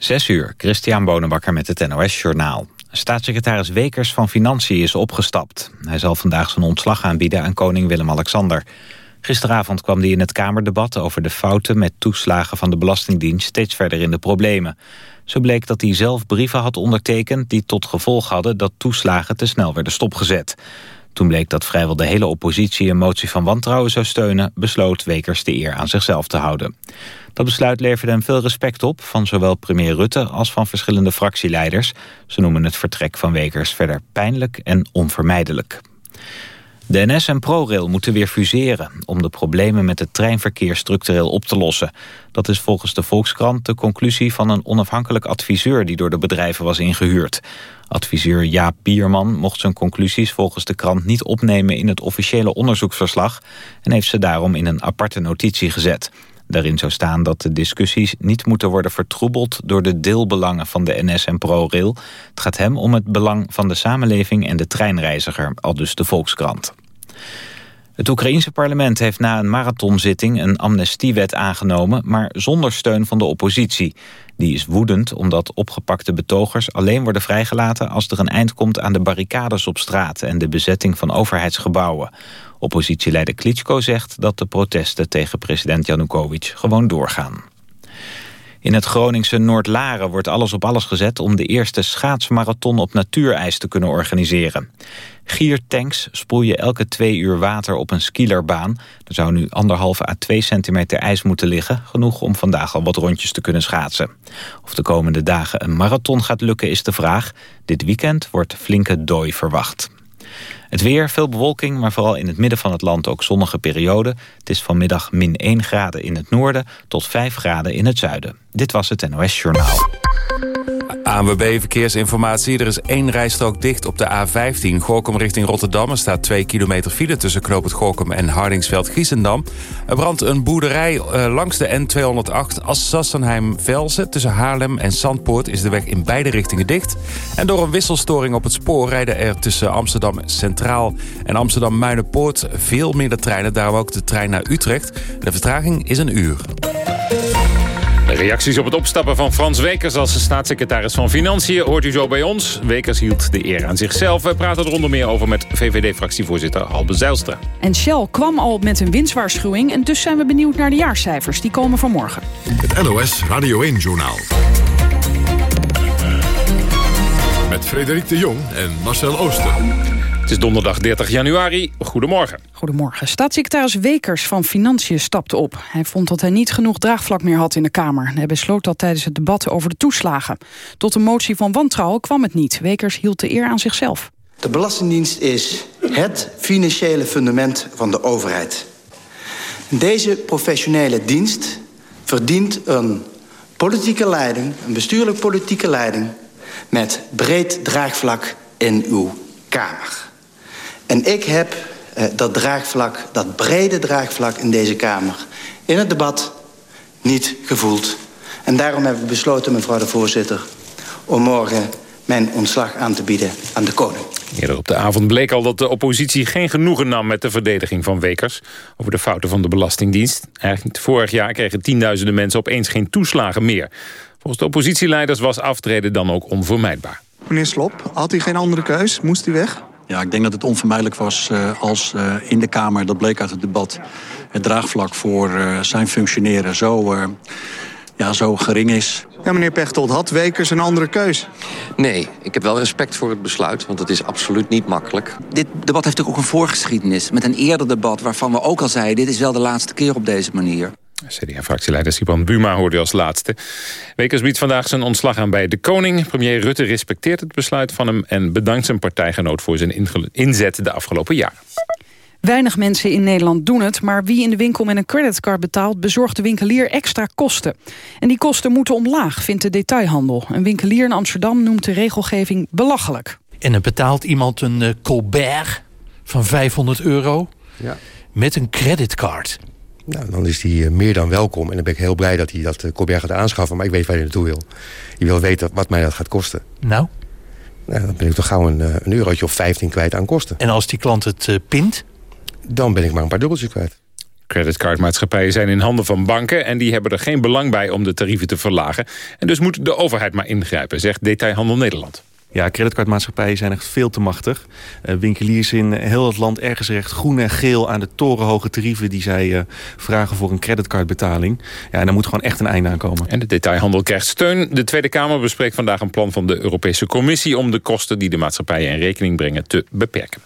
Zes uur, Christian Bonenbakker met het NOS Journaal. Staatssecretaris Wekers van Financiën is opgestapt. Hij zal vandaag zijn ontslag aanbieden aan koning Willem-Alexander. Gisteravond kwam hij in het Kamerdebat over de fouten met toeslagen van de Belastingdienst steeds verder in de problemen. Zo bleek dat hij zelf brieven had ondertekend die tot gevolg hadden dat toeslagen te snel werden stopgezet. Toen bleek dat vrijwel de hele oppositie een motie van wantrouwen zou steunen... besloot Wekers de eer aan zichzelf te houden. Dat besluit leverde hem veel respect op... van zowel premier Rutte als van verschillende fractieleiders. Ze noemen het vertrek van Wekers verder pijnlijk en onvermijdelijk. De NS en ProRail moeten weer fuseren om de problemen met het treinverkeer structureel op te lossen. Dat is volgens de Volkskrant de conclusie van een onafhankelijk adviseur die door de bedrijven was ingehuurd. Adviseur Jaap Bierman mocht zijn conclusies volgens de krant niet opnemen in het officiële onderzoeksverslag en heeft ze daarom in een aparte notitie gezet. Daarin zou staan dat de discussies niet moeten worden vertroebeld door de deelbelangen van de NS en ProRail. Het gaat hem om het belang van de samenleving en de treinreiziger, al dus de Volkskrant. Het Oekraïense parlement heeft na een marathonzitting een amnestiewet aangenomen, maar zonder steun van de oppositie. Die is woedend omdat opgepakte betogers alleen worden vrijgelaten als er een eind komt aan de barricades op straat en de bezetting van overheidsgebouwen. Oppositieleider Klitschko zegt dat de protesten tegen president Janukovic gewoon doorgaan. In het Groningse Noordlaren wordt alles op alles gezet... om de eerste schaatsmarathon op natuurijs te kunnen organiseren. Giertanks sproeien elke twee uur water op een skielerbaan. Er zou nu anderhalve à twee centimeter ijs moeten liggen... genoeg om vandaag al wat rondjes te kunnen schaatsen. Of de komende dagen een marathon gaat lukken is de vraag. Dit weekend wordt flinke dooi verwacht. Het weer, veel bewolking, maar vooral in het midden van het land ook zonnige periode. Het is vanmiddag min 1 graden in het noorden tot 5 graden in het zuiden. Dit was het NOS Journaal. ANWB Verkeersinformatie. Er is één rijstrook dicht op de A15. Gorkum richting Rotterdam. Er staat 2 kilometer file tussen Knoop het Gorkum en Hardingsveld-Giessendam. Er brandt een boerderij uh, langs de N208 Assassenheim-Velsen. Tussen Haarlem en Zandpoort is de weg in beide richtingen dicht. En door een wisselstoring op het spoor rijden er tussen Amsterdam Centraal en Amsterdam-Muidenpoort veel minder treinen. Daarom ook de trein naar Utrecht. De vertraging is een uur. Reacties op het opstappen van Frans Wekers als staatssecretaris van Financiën hoort u zo bij ons. Wekers hield de eer aan zichzelf. We praten er onder meer over met VVD-fractievoorzitter Halbe Zijlstra. En Shell kwam al met een winstwaarschuwing en dus zijn we benieuwd naar de jaarcijfers. Die komen vanmorgen. Het NOS Radio 1-journaal. Met Frederik de Jong en Marcel Ooster. Het is donderdag 30 januari. Goedemorgen. Goedemorgen. Staatssecretaris Wekers van Financiën stapte op. Hij vond dat hij niet genoeg draagvlak meer had in de Kamer. Hij besloot dat tijdens het debat over de toeslagen. Tot een motie van wantrouwen kwam het niet. Wekers hield de eer aan zichzelf. De Belastingdienst is het financiële fundament van de overheid. Deze professionele dienst verdient een politieke leiding... een bestuurlijk politieke leiding... met breed draagvlak in uw Kamer. En ik heb uh, dat draagvlak, dat brede draagvlak in deze Kamer... in het debat niet gevoeld. En daarom heb ik besloten, mevrouw de voorzitter... om morgen mijn ontslag aan te bieden aan de koning. Eerder op de avond bleek al dat de oppositie geen genoegen nam... met de verdediging van Wekers over de fouten van de Belastingdienst. Eigenlijk vorig jaar kregen tienduizenden mensen opeens geen toeslagen meer. Volgens de oppositieleiders was aftreden dan ook onvermijdbaar. Meneer Slop, had u geen andere keus? Moest u weg? Ja, ik denk dat het onvermijdelijk was uh, als uh, in de Kamer, dat bleek uit het debat, het draagvlak voor uh, zijn functioneren zo, ja, zo gering is. Ja, meneer Pechtold, had Wekers een andere keus? Nee, ik heb wel respect voor het besluit, want het is absoluut niet makkelijk. Dit debat heeft ook een voorgeschiedenis met een eerder debat waarvan we ook al zeiden... dit is wel de laatste keer op deze manier. CDA-fractieleider Sipan Buma hoorde als laatste. Wekers biedt vandaag zijn ontslag aan bij de koning. Premier Rutte respecteert het besluit van hem... en bedankt zijn partijgenoot voor zijn inzet de afgelopen jaren. Weinig mensen in Nederland doen het, maar wie in de winkel met een creditcard betaalt... bezorgt de winkelier extra kosten. En die kosten moeten omlaag, vindt de detailhandel. Een winkelier in Amsterdam noemt de regelgeving belachelijk. En dan betaalt iemand een uh, Colbert van 500 euro ja. met een creditcard. Nou, dan is hij meer dan welkom. En dan ben ik heel blij dat hij dat uh, Colbert gaat aanschaffen. Maar ik weet waar hij naartoe wil. Je wil weten wat mij dat gaat kosten. Nou? nou dan ben ik toch gauw een, een eurotje of 15 kwijt aan kosten. En als die klant het uh, pint? Dan ben ik maar een paar dubbeltjes kwijt. Creditcardmaatschappijen zijn in handen van banken... en die hebben er geen belang bij om de tarieven te verlagen. En dus moet de overheid maar ingrijpen, zegt Detailhandel Nederland. Ja, creditcardmaatschappijen zijn echt veel te machtig. Uh, winkeliers in heel het land ergens recht groen en geel... aan de torenhoge tarieven die zij uh, vragen voor een creditcardbetaling. Ja, en daar moet gewoon echt een einde aan komen. En de detailhandel krijgt steun. De Tweede Kamer bespreekt vandaag een plan van de Europese Commissie... om de kosten die de maatschappijen in rekening brengen te beperken.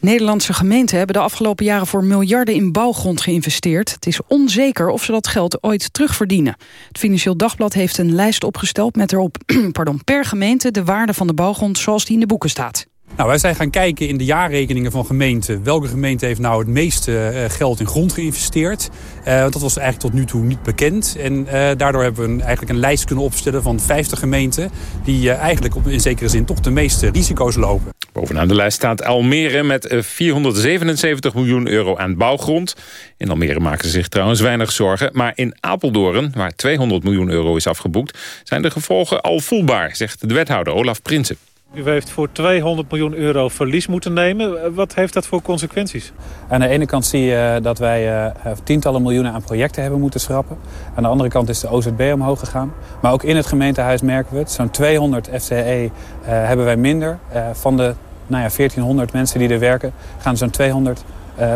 Nederlandse gemeenten hebben de afgelopen jaren voor miljarden in bouwgrond geïnvesteerd. Het is onzeker of ze dat geld ooit terugverdienen. Het Financieel Dagblad heeft een lijst opgesteld met erop pardon, per gemeente de waarde van de bouwgrond zoals die in de boeken staat. Nou, wij zijn gaan kijken in de jaarrekeningen van gemeenten. Welke gemeente heeft nou het meeste uh, geld in grond geïnvesteerd? Uh, dat was eigenlijk tot nu toe niet bekend. En uh, daardoor hebben we een, eigenlijk een lijst kunnen opstellen van 50 gemeenten... die eigenlijk op, in zekere zin toch de meeste risico's lopen. Bovenaan de lijst staat Almere met 477 miljoen euro aan bouwgrond. In Almere maken ze zich trouwens weinig zorgen. Maar in Apeldoorn, waar 200 miljoen euro is afgeboekt... zijn de gevolgen al voelbaar, zegt de wethouder Olaf Prinsen. U heeft voor 200 miljoen euro verlies moeten nemen. Wat heeft dat voor consequenties? Aan de ene kant zie je dat wij uh, tientallen miljoenen aan projecten hebben moeten schrappen. Aan de andere kant is de OZB omhoog gegaan. Maar ook in het gemeentehuis merken we het. Zo'n 200 FTE uh, hebben wij minder. Van de nou ja, 1400 mensen die er werken, gaan zo'n 200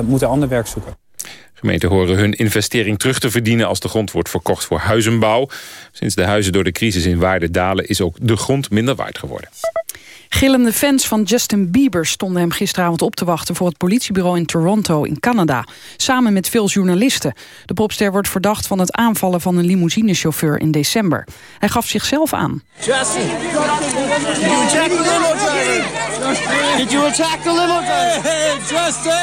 moeten ander werk zoeken. Gemeenten horen hun investering terug te verdienen als de grond wordt verkocht voor huizenbouw. Sinds de huizen door de crisis in waarde dalen is ook de grond minder waard geworden. Gillende fans van Justin Bieber stonden hem gisteravond op te wachten... voor het politiebureau in Toronto in Canada. Samen met veel journalisten. De popster wordt verdacht van het aanvallen van een limousinechauffeur in december. Hij gaf zichzelf aan. Justin, did you attack the limo driver? Justin!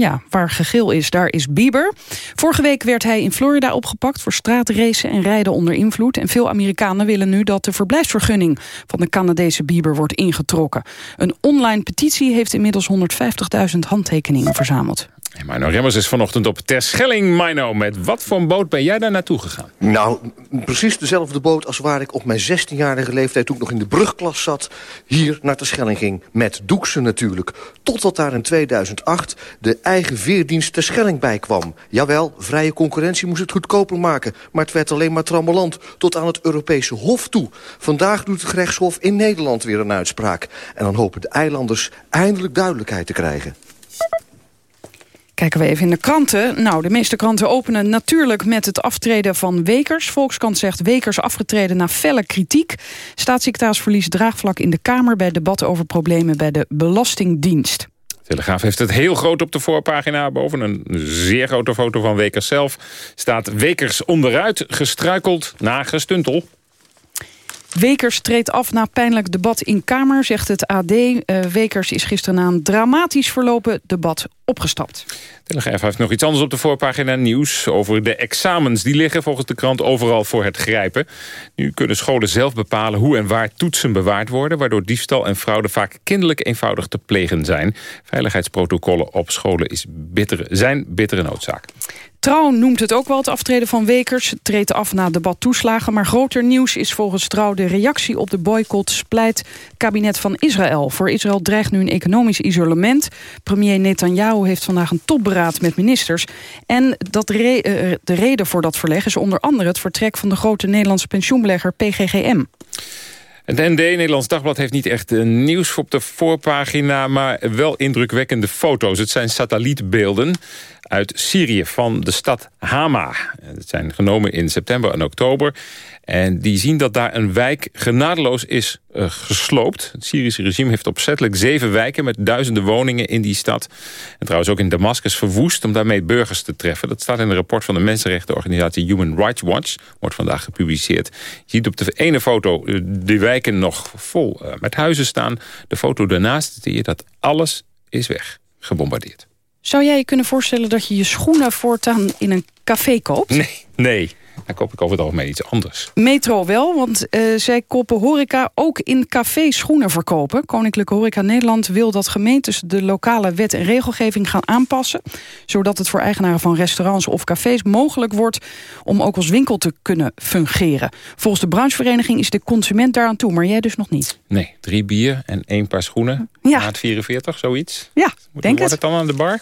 Ja, waar gegil is, daar is Bieber. Vorige week werd hij in Florida opgepakt voor straatracen en rijden onder invloed. En veel Amerikanen willen nu dat de verblijfsvergunning van de Canadese Bieber wordt ingetrokken. Een online petitie heeft inmiddels 150.000 handtekeningen verzameld. En Mino Remmers is vanochtend op Terschelling. Mino, met wat voor een boot ben jij daar naartoe gegaan? Nou, precies dezelfde boot als waar ik op mijn 16-jarige leeftijd... toen nog in de brugklas zat, hier naar Terschelling ging. Met Doekse natuurlijk. Totdat daar in 2008 de eigen veerdienst Terschelling bij kwam. Jawel, vrije concurrentie moest het goedkoper maken. Maar het werd alleen maar trammeland tot aan het Europese Hof toe. Vandaag doet het gerechtshof in Nederland weer een uitspraak. En dan hopen de eilanders eindelijk duidelijkheid te krijgen. Kijken we even in de kranten. Nou, de meeste kranten openen natuurlijk met het aftreden van Wekers. Volkskrant zegt Wekers afgetreden na felle kritiek. Staatssecretaris verliest draagvlak in de Kamer... bij debatten over problemen bij de Belastingdienst. Telegraaf heeft het heel groot op de voorpagina. Boven een zeer grote foto van Wekers zelf staat Wekers onderuit, gestruikeld na gestuntel. Wekers treedt af na pijnlijk debat in Kamer, zegt het AD. Uh, Wekers is gisteren na een dramatisch verlopen debat opgestapt. Telegraaf heeft nog iets anders op de voorpagina nieuws over de examens. Die liggen volgens de krant overal voor het grijpen. Nu kunnen scholen zelf bepalen hoe en waar toetsen bewaard worden... waardoor diefstal en fraude vaak kinderlijk eenvoudig te plegen zijn. Veiligheidsprotocollen op scholen is bittere, zijn bittere noodzaak. Trouw noemt het ook wel het aftreden van Wekers. Treedt af na debat toeslagen. Maar groter nieuws is volgens Trouw de reactie op de boycott... splijt kabinet van Israël. Voor Israël dreigt nu een economisch isolement. Premier Netanyahu heeft vandaag een topberaad met ministers. En dat re uh, de reden voor dat verleg is onder andere... het vertrek van de grote Nederlandse pensioenbelegger PGGM. Het ND, Nederlands Dagblad, heeft niet echt nieuws op de voorpagina... maar wel indrukwekkende foto's. Het zijn satellietbeelden uit Syrië van de stad Hama. Het zijn genomen in september en oktober. En die zien dat daar een wijk genadeloos is uh, gesloopt. Het Syrische regime heeft opzettelijk zeven wijken... met duizenden woningen in die stad. En trouwens ook in Damascus verwoest om daarmee burgers te treffen. Dat staat in een rapport van de mensenrechtenorganisatie Human Rights Watch. Wordt vandaag gepubliceerd. Je ziet op de ene foto uh, de wijken nog vol uh, met huizen staan. De foto daarnaast zie je dat alles is weg, gebombardeerd. Zou jij je kunnen voorstellen dat je je schoenen voortaan in een café koopt? Nee, nee. Dan koop ik over het algemeen iets anders. Metro wel, want uh, zij kopen horeca ook in café schoenen verkopen. Koninklijke Horeca Nederland wil dat gemeentes de lokale wet en regelgeving gaan aanpassen. Zodat het voor eigenaren van restaurants of cafés mogelijk wordt om ook als winkel te kunnen fungeren. Volgens de branchevereniging is de consument daaraan toe, maar jij dus nog niet. Nee, drie bier en één paar schoenen. Ja. Na het 44, zoiets. Ja, Moet, denk wordt het. het dan aan de bar?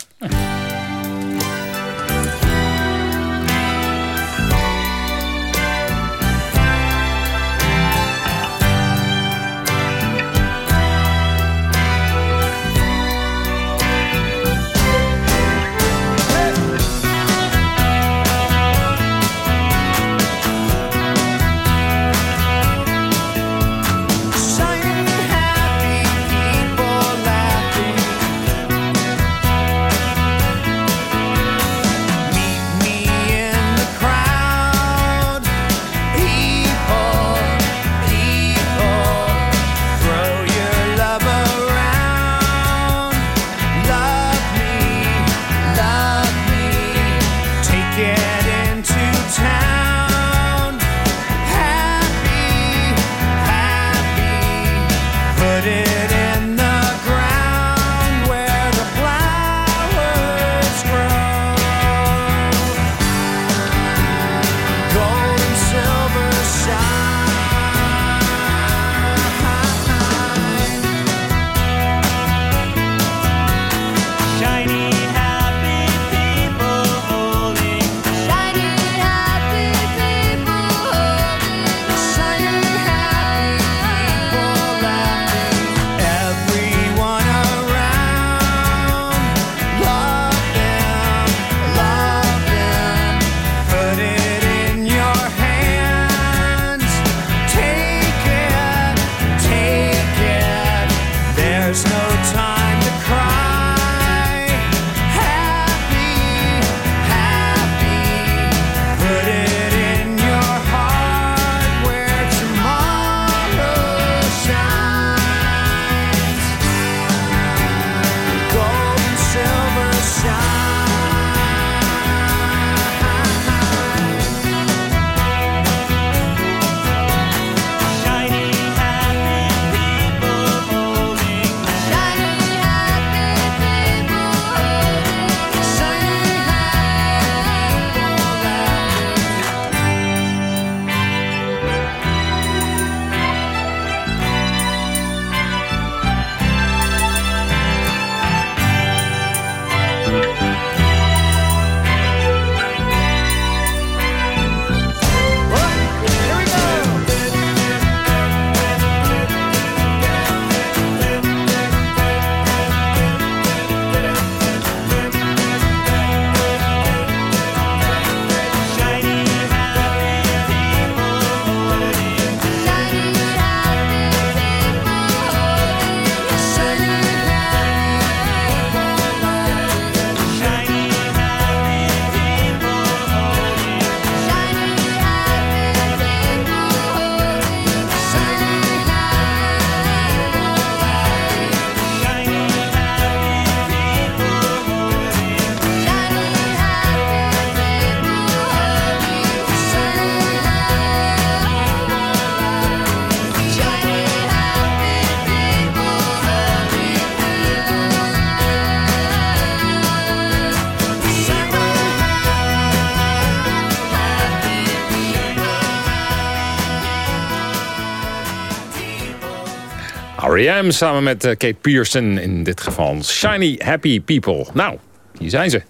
Samen met eh, Kate Pearson in dit geval. Shiny Happy People. Nou, hier zijn ze.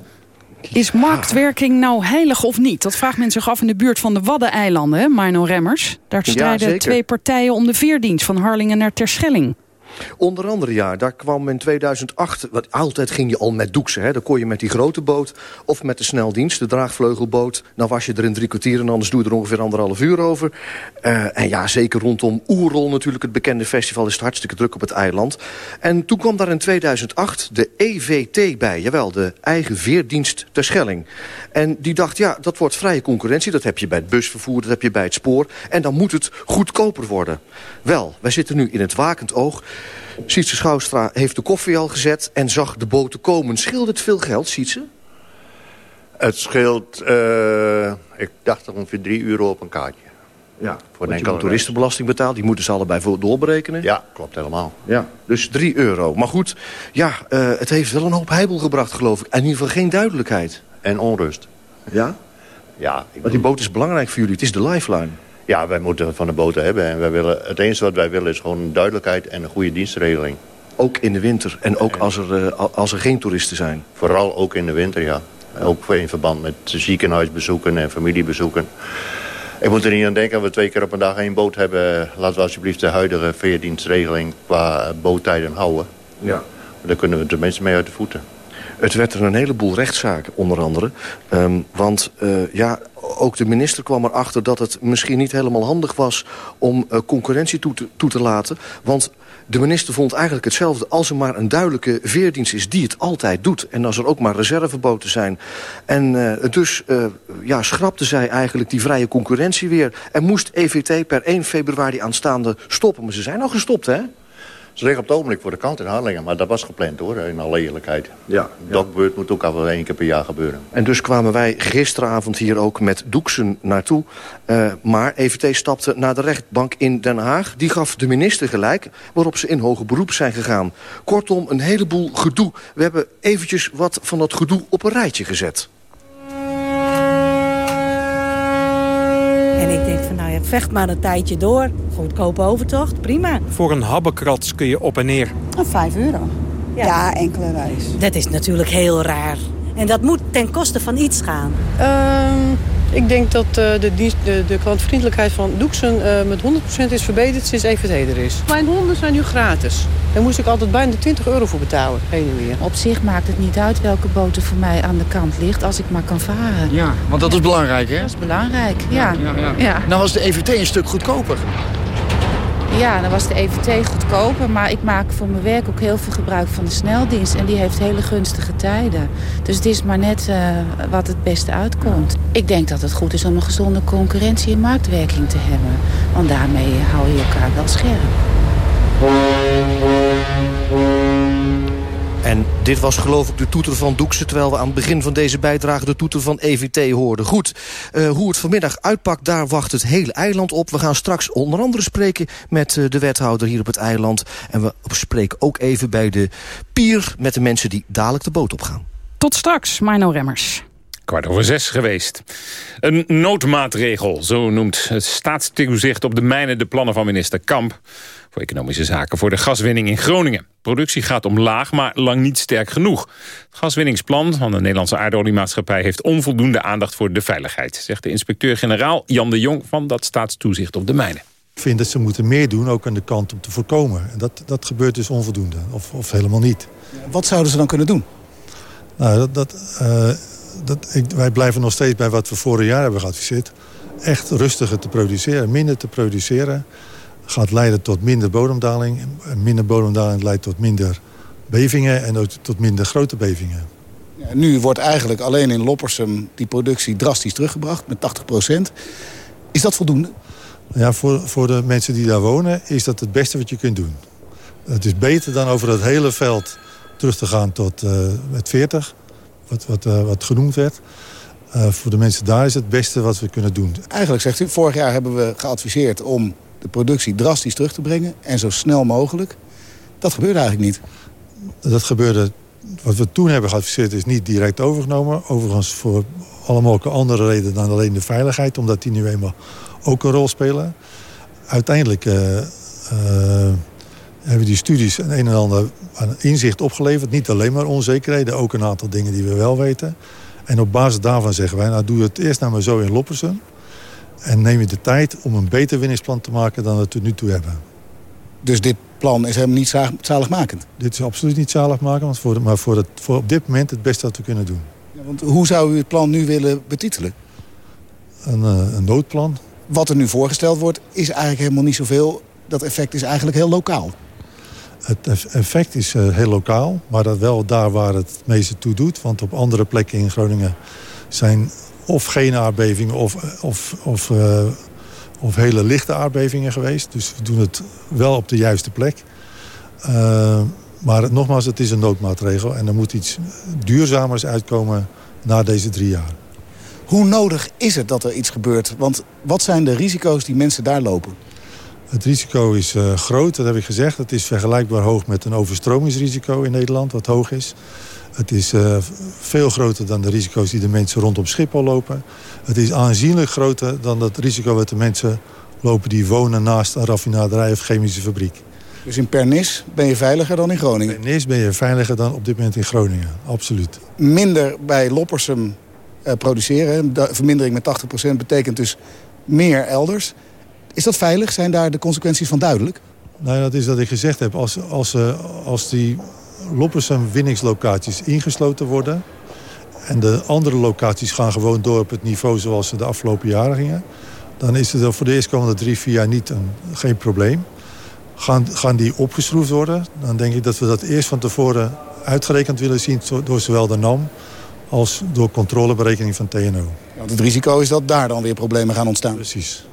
Is marktwerking nou heilig of niet? Dat vraagt men zich af in de buurt van de Waddeneilanden, Mino Remmers. Daar strijden twee partijen om de veerdienst van Harlingen naar Terschelling. Onder andere ja, daar kwam in 2008... Want altijd ging je al met doeksen. Hè. Dan kon je met die grote boot of met de sneldienst, de draagvleugelboot. Nou was je er in drie kwartier en anders doe je er ongeveer anderhalf uur over. Eh, en ja, zeker rondom Oerol natuurlijk, het bekende festival... is het hartstikke druk op het eiland. En toen kwam daar in 2008 de EVT bij. Jawel, de eigen veerdienst ter Schelling. En die dacht, ja, dat wordt vrije concurrentie. Dat heb je bij het busvervoer, dat heb je bij het spoor. En dan moet het goedkoper worden. Wel, wij zitten nu in het wakend oog... Sietse Schouwstra heeft de koffie al gezet en zag de boten komen. Scheelt het veel geld, Sietse? Het scheelt, uh, ik dacht ongeveer 3 euro op een kaartje. Ja, voor een enkele toeristenbelasting betaald. Die moeten ze allebei voor doorberekenen. Ja, klopt helemaal. Ja, dus 3 euro. Maar goed, ja, uh, het heeft wel een hoop heibel gebracht, geloof ik. En in ieder geval geen duidelijkheid. En onrust. Ja? Ja. Want die boot is belangrijk voor jullie. Het is de lifeline. Ja, wij moeten van de boten hebben. En wij willen, het enige wat wij willen is gewoon duidelijkheid en een goede dienstregeling. Ook in de winter en ook als er, uh, als er geen toeristen zijn? Vooral ook in de winter, ja. Ook in verband met ziekenhuisbezoeken en familiebezoeken. Ik moet er niet aan denken dat we twee keer op een dag één boot hebben. Laten we alsjeblieft de huidige veerdienstregeling qua boottijden houden. Ja. Dan kunnen we de mensen mee uit de voeten. Het werd er een heleboel rechtszaken, onder andere. Um, want uh, ja, ook de minister kwam erachter dat het misschien niet helemaal handig was... om uh, concurrentie toe te, laten. Want de minister vond eigenlijk hetzelfde. Als er maar een duidelijke veerdienst is die het altijd doet. En als er ook maar reserveboten zijn. En uh, dus uh, ja, schrapte zij eigenlijk die vrije concurrentie weer. En moest EVT per 1 februari aanstaande stoppen. Maar ze zijn al gestopt, hè? Ze liggen op het ogenblik voor de kant in Harlingen. Maar dat was gepland hoor, in alle eerlijkheid. Ja, ja. Dokbeurt moet ook al wel één keer per jaar gebeuren. En dus kwamen wij gisteravond hier ook met Doeksen naartoe. Uh, maar EVT stapte naar de rechtbank in Den Haag. Die gaf de minister gelijk, waarop ze in hoger beroep zijn gegaan. Kortom, een heleboel gedoe. We hebben eventjes wat van dat gedoe op een rijtje gezet. Vecht maar een tijdje door. Goedkope overtocht, prima. Voor een habbekrats kun je op en neer. Oh, 5 euro. Ja. ja, enkele reis. Dat is natuurlijk heel raar. En dat moet ten koste van iets gaan. Uh, ik denk dat uh, de, dienst, de, de klantvriendelijkheid van Doeksen uh, met 100% is verbeterd sinds EVT er is. Mijn honden zijn nu gratis. Daar moest ik altijd bijna 20 euro voor betalen, heen en weer. Op zich maakt het niet uit welke boot er voor mij aan de kant ligt, als ik maar kan varen. Ja, want dat is belangrijk, hè? Dat is belangrijk, ja. ja, ja, ja. Nou was de EVT een stuk goedkoper. Ja, dan was de EVT goedkoper. Maar ik maak voor mijn werk ook heel veel gebruik van de sneldienst. En die heeft hele gunstige tijden. Dus het is maar net uh, wat het beste uitkomt. Ik denk dat het goed is om een gezonde concurrentie en marktwerking te hebben. Want daarmee hou je elkaar wel scherp. En dit was geloof ik de toeter van Doekse... terwijl we aan het begin van deze bijdrage de toeter van EVT hoorden. Goed, uh, hoe het vanmiddag uitpakt, daar wacht het hele eiland op. We gaan straks onder andere spreken met uh, de wethouder hier op het eiland. En we spreken ook even bij de pier met de mensen die dadelijk de boot opgaan. Tot straks, Mino Remmers. Kwart over zes geweest. Een noodmaatregel, zo noemt het staatstoezicht op de mijnen de plannen van minister Kamp voor economische zaken voor de gaswinning in Groningen. Productie gaat omlaag, maar lang niet sterk genoeg. Het gaswinningsplan van de Nederlandse aardoliemaatschappij... heeft onvoldoende aandacht voor de veiligheid... zegt de inspecteur-generaal Jan de Jong van dat staatstoezicht op de mijnen. Ik vind dat ze moeten meer doen, ook aan de kant om te voorkomen. En dat, dat gebeurt dus onvoldoende, of, of helemaal niet. Wat zouden ze dan kunnen doen? Nou, dat, dat, uh, dat, ik, wij blijven nog steeds bij wat we vorig jaar hebben geadviseerd. Echt rustiger te produceren, minder te produceren gaat leiden tot minder bodemdaling. En minder bodemdaling leidt tot minder bevingen en ook tot minder grote bevingen. Ja, nu wordt eigenlijk alleen in Loppersum die productie drastisch teruggebracht met 80% Is dat voldoende? Ja, voor, voor de mensen die daar wonen is dat het beste wat je kunt doen. Het is beter dan over het hele veld terug te gaan tot uh, met 40, wat, wat, uh, wat genoemd werd. Uh, voor de mensen daar is het beste wat we kunnen doen. Eigenlijk zegt u, vorig jaar hebben we geadviseerd om de productie drastisch terug te brengen. En zo snel mogelijk. Dat gebeurde eigenlijk niet. Dat gebeurde, wat we toen hebben geadviseerd is niet direct overgenomen. Overigens voor allemaal andere redenen dan alleen de veiligheid. Omdat die nu eenmaal ook een rol spelen. Uiteindelijk uh, uh, hebben die studies een, een en ander aan inzicht opgeleverd. Niet alleen maar onzekerheden, ook een aantal dingen die we wel weten. En op basis daarvan zeggen wij, nou doe het eerst nou maar zo in Loppersen. En neem je de tijd om een beter winningsplan te maken dan we tot nu toe hebben. Dus dit plan is helemaal niet zaligmakend? Dit is absoluut niet zaligmakend, voor de, maar voor, het, voor op dit moment het beste wat we kunnen doen. Ja, want hoe zou u het plan nu willen betitelen? Een, uh, een noodplan. Wat er nu voorgesteld wordt is eigenlijk helemaal niet zoveel. Dat effect is eigenlijk heel lokaal. Het effect is uh, heel lokaal, maar dat wel daar waar het meeste toe doet. Want op andere plekken in Groningen zijn of geen aardbevingen of, of, of, uh, of hele lichte aardbevingen geweest. Dus we doen het wel op de juiste plek. Uh, maar nogmaals, het is een noodmaatregel. En er moet iets duurzamers uitkomen na deze drie jaar. Hoe nodig is het dat er iets gebeurt? Want wat zijn de risico's die mensen daar lopen? Het risico is uh, groot, dat heb ik gezegd. Het is vergelijkbaar hoog met een overstromingsrisico in Nederland, wat hoog is. Het is uh, veel groter dan de risico's die de mensen rondom Schiphol lopen. Het is aanzienlijk groter dan het risico wat de mensen lopen... die wonen naast een raffinaderij of chemische fabriek. Dus in Pernis ben je veiliger dan in Groningen? In Pernis ben je veiliger dan op dit moment in Groningen, absoluut. Minder bij Loppersum uh, produceren, de vermindering met 80% betekent dus meer elders. Is dat veilig? Zijn daar de consequenties van duidelijk? Nou, dat is wat ik gezegd heb. Als, als, uh, als die Loppersum winningslocaties ingesloten worden... en de andere locaties gaan gewoon door op het niveau zoals ze de afgelopen jaren gingen... dan is het voor de eerstkomende drie, vier jaar niet een, geen probleem. Gaan, gaan die opgeschroefd worden, dan denk ik dat we dat eerst van tevoren uitgerekend willen zien... door zowel de NAM als door controleberekening van TNO. Want het risico is dat daar dan weer problemen gaan ontstaan. Precies.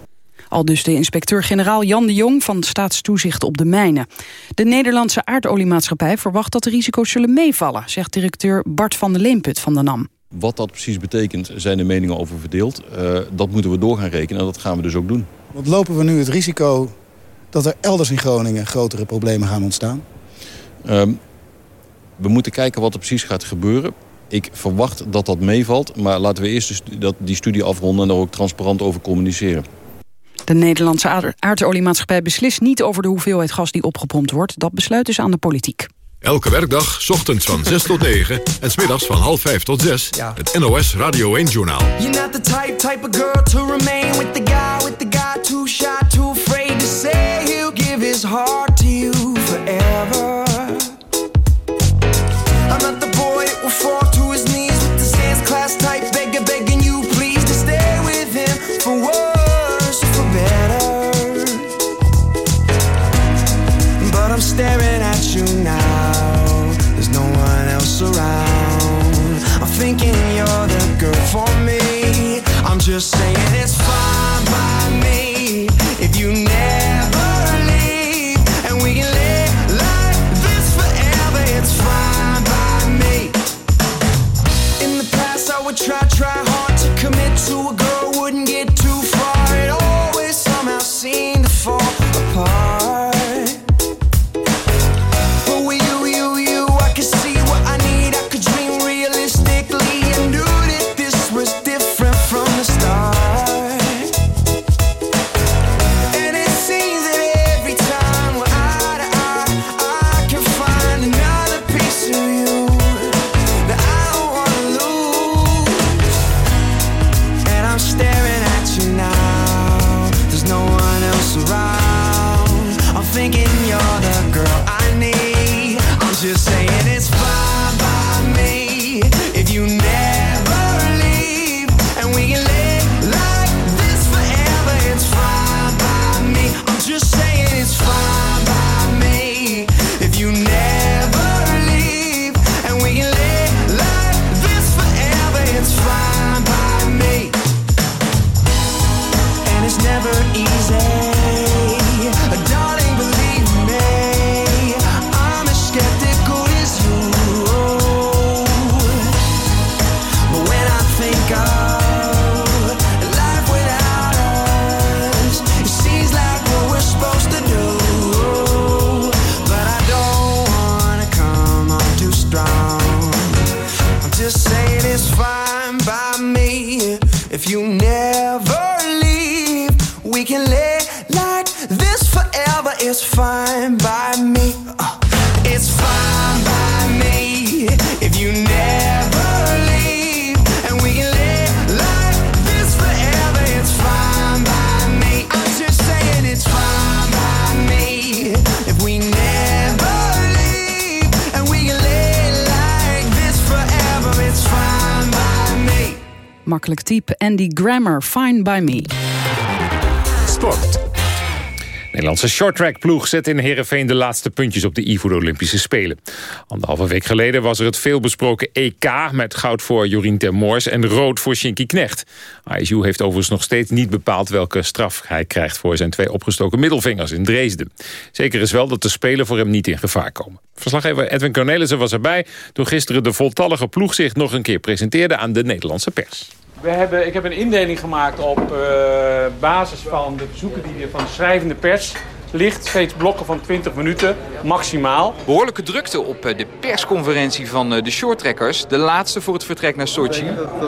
Al dus de inspecteur-generaal Jan de Jong van Staatstoezicht op de mijnen. De Nederlandse aardoliemaatschappij verwacht dat de risico's zullen meevallen... zegt directeur Bart van der Leemput van de NAM. Wat dat precies betekent, zijn de meningen over verdeeld. Uh, dat moeten we door gaan rekenen en dat gaan we dus ook doen. Want lopen we nu het risico dat er elders in Groningen grotere problemen gaan ontstaan? Uh, we moeten kijken wat er precies gaat gebeuren. Ik verwacht dat dat meevalt, maar laten we eerst dat die studie afronden... en daar ook transparant over communiceren. De Nederlandse aardoliemaatschappij beslist niet over de hoeveelheid gas die opgepompt wordt. Dat besluit is aan de politiek. Elke werkdag, ochtends van 6 tot 9 en smiddags van half 5 tot 6. Ja. Het NOS Radio 1 Journaal. You're not the type, type of girl to remain with the guy, with the guy too shy, too afraid to say he'll give his heart to you just saying Grammer, Fine By Me. Sport. Nederlandse shorttrackploeg zet in Heerenveen de laatste puntjes op de I voor de Olympische Spelen. Anderhalve week geleden was er het veelbesproken EK met goud voor Jorien Termoors en rood voor Shinky Knecht. ISU heeft overigens nog steeds niet bepaald welke straf hij krijgt voor zijn twee opgestoken middelvingers in Dresden. Zeker is wel dat de Spelen voor hem niet in gevaar komen. Verslaggever Edwin Cornelissen was erbij toen gisteren de voltallige ploeg zich nog een keer presenteerde aan de Nederlandse pers. We hebben, ik heb een indeling gemaakt op uh, basis van de bezoeken die van de schrijvende pers ligt. Steeds blokken van 20 minuten, maximaal. Behoorlijke drukte op eh, de persconferentie van eh, de shorttrekkers. De laatste voor het vertrek naar Sochi.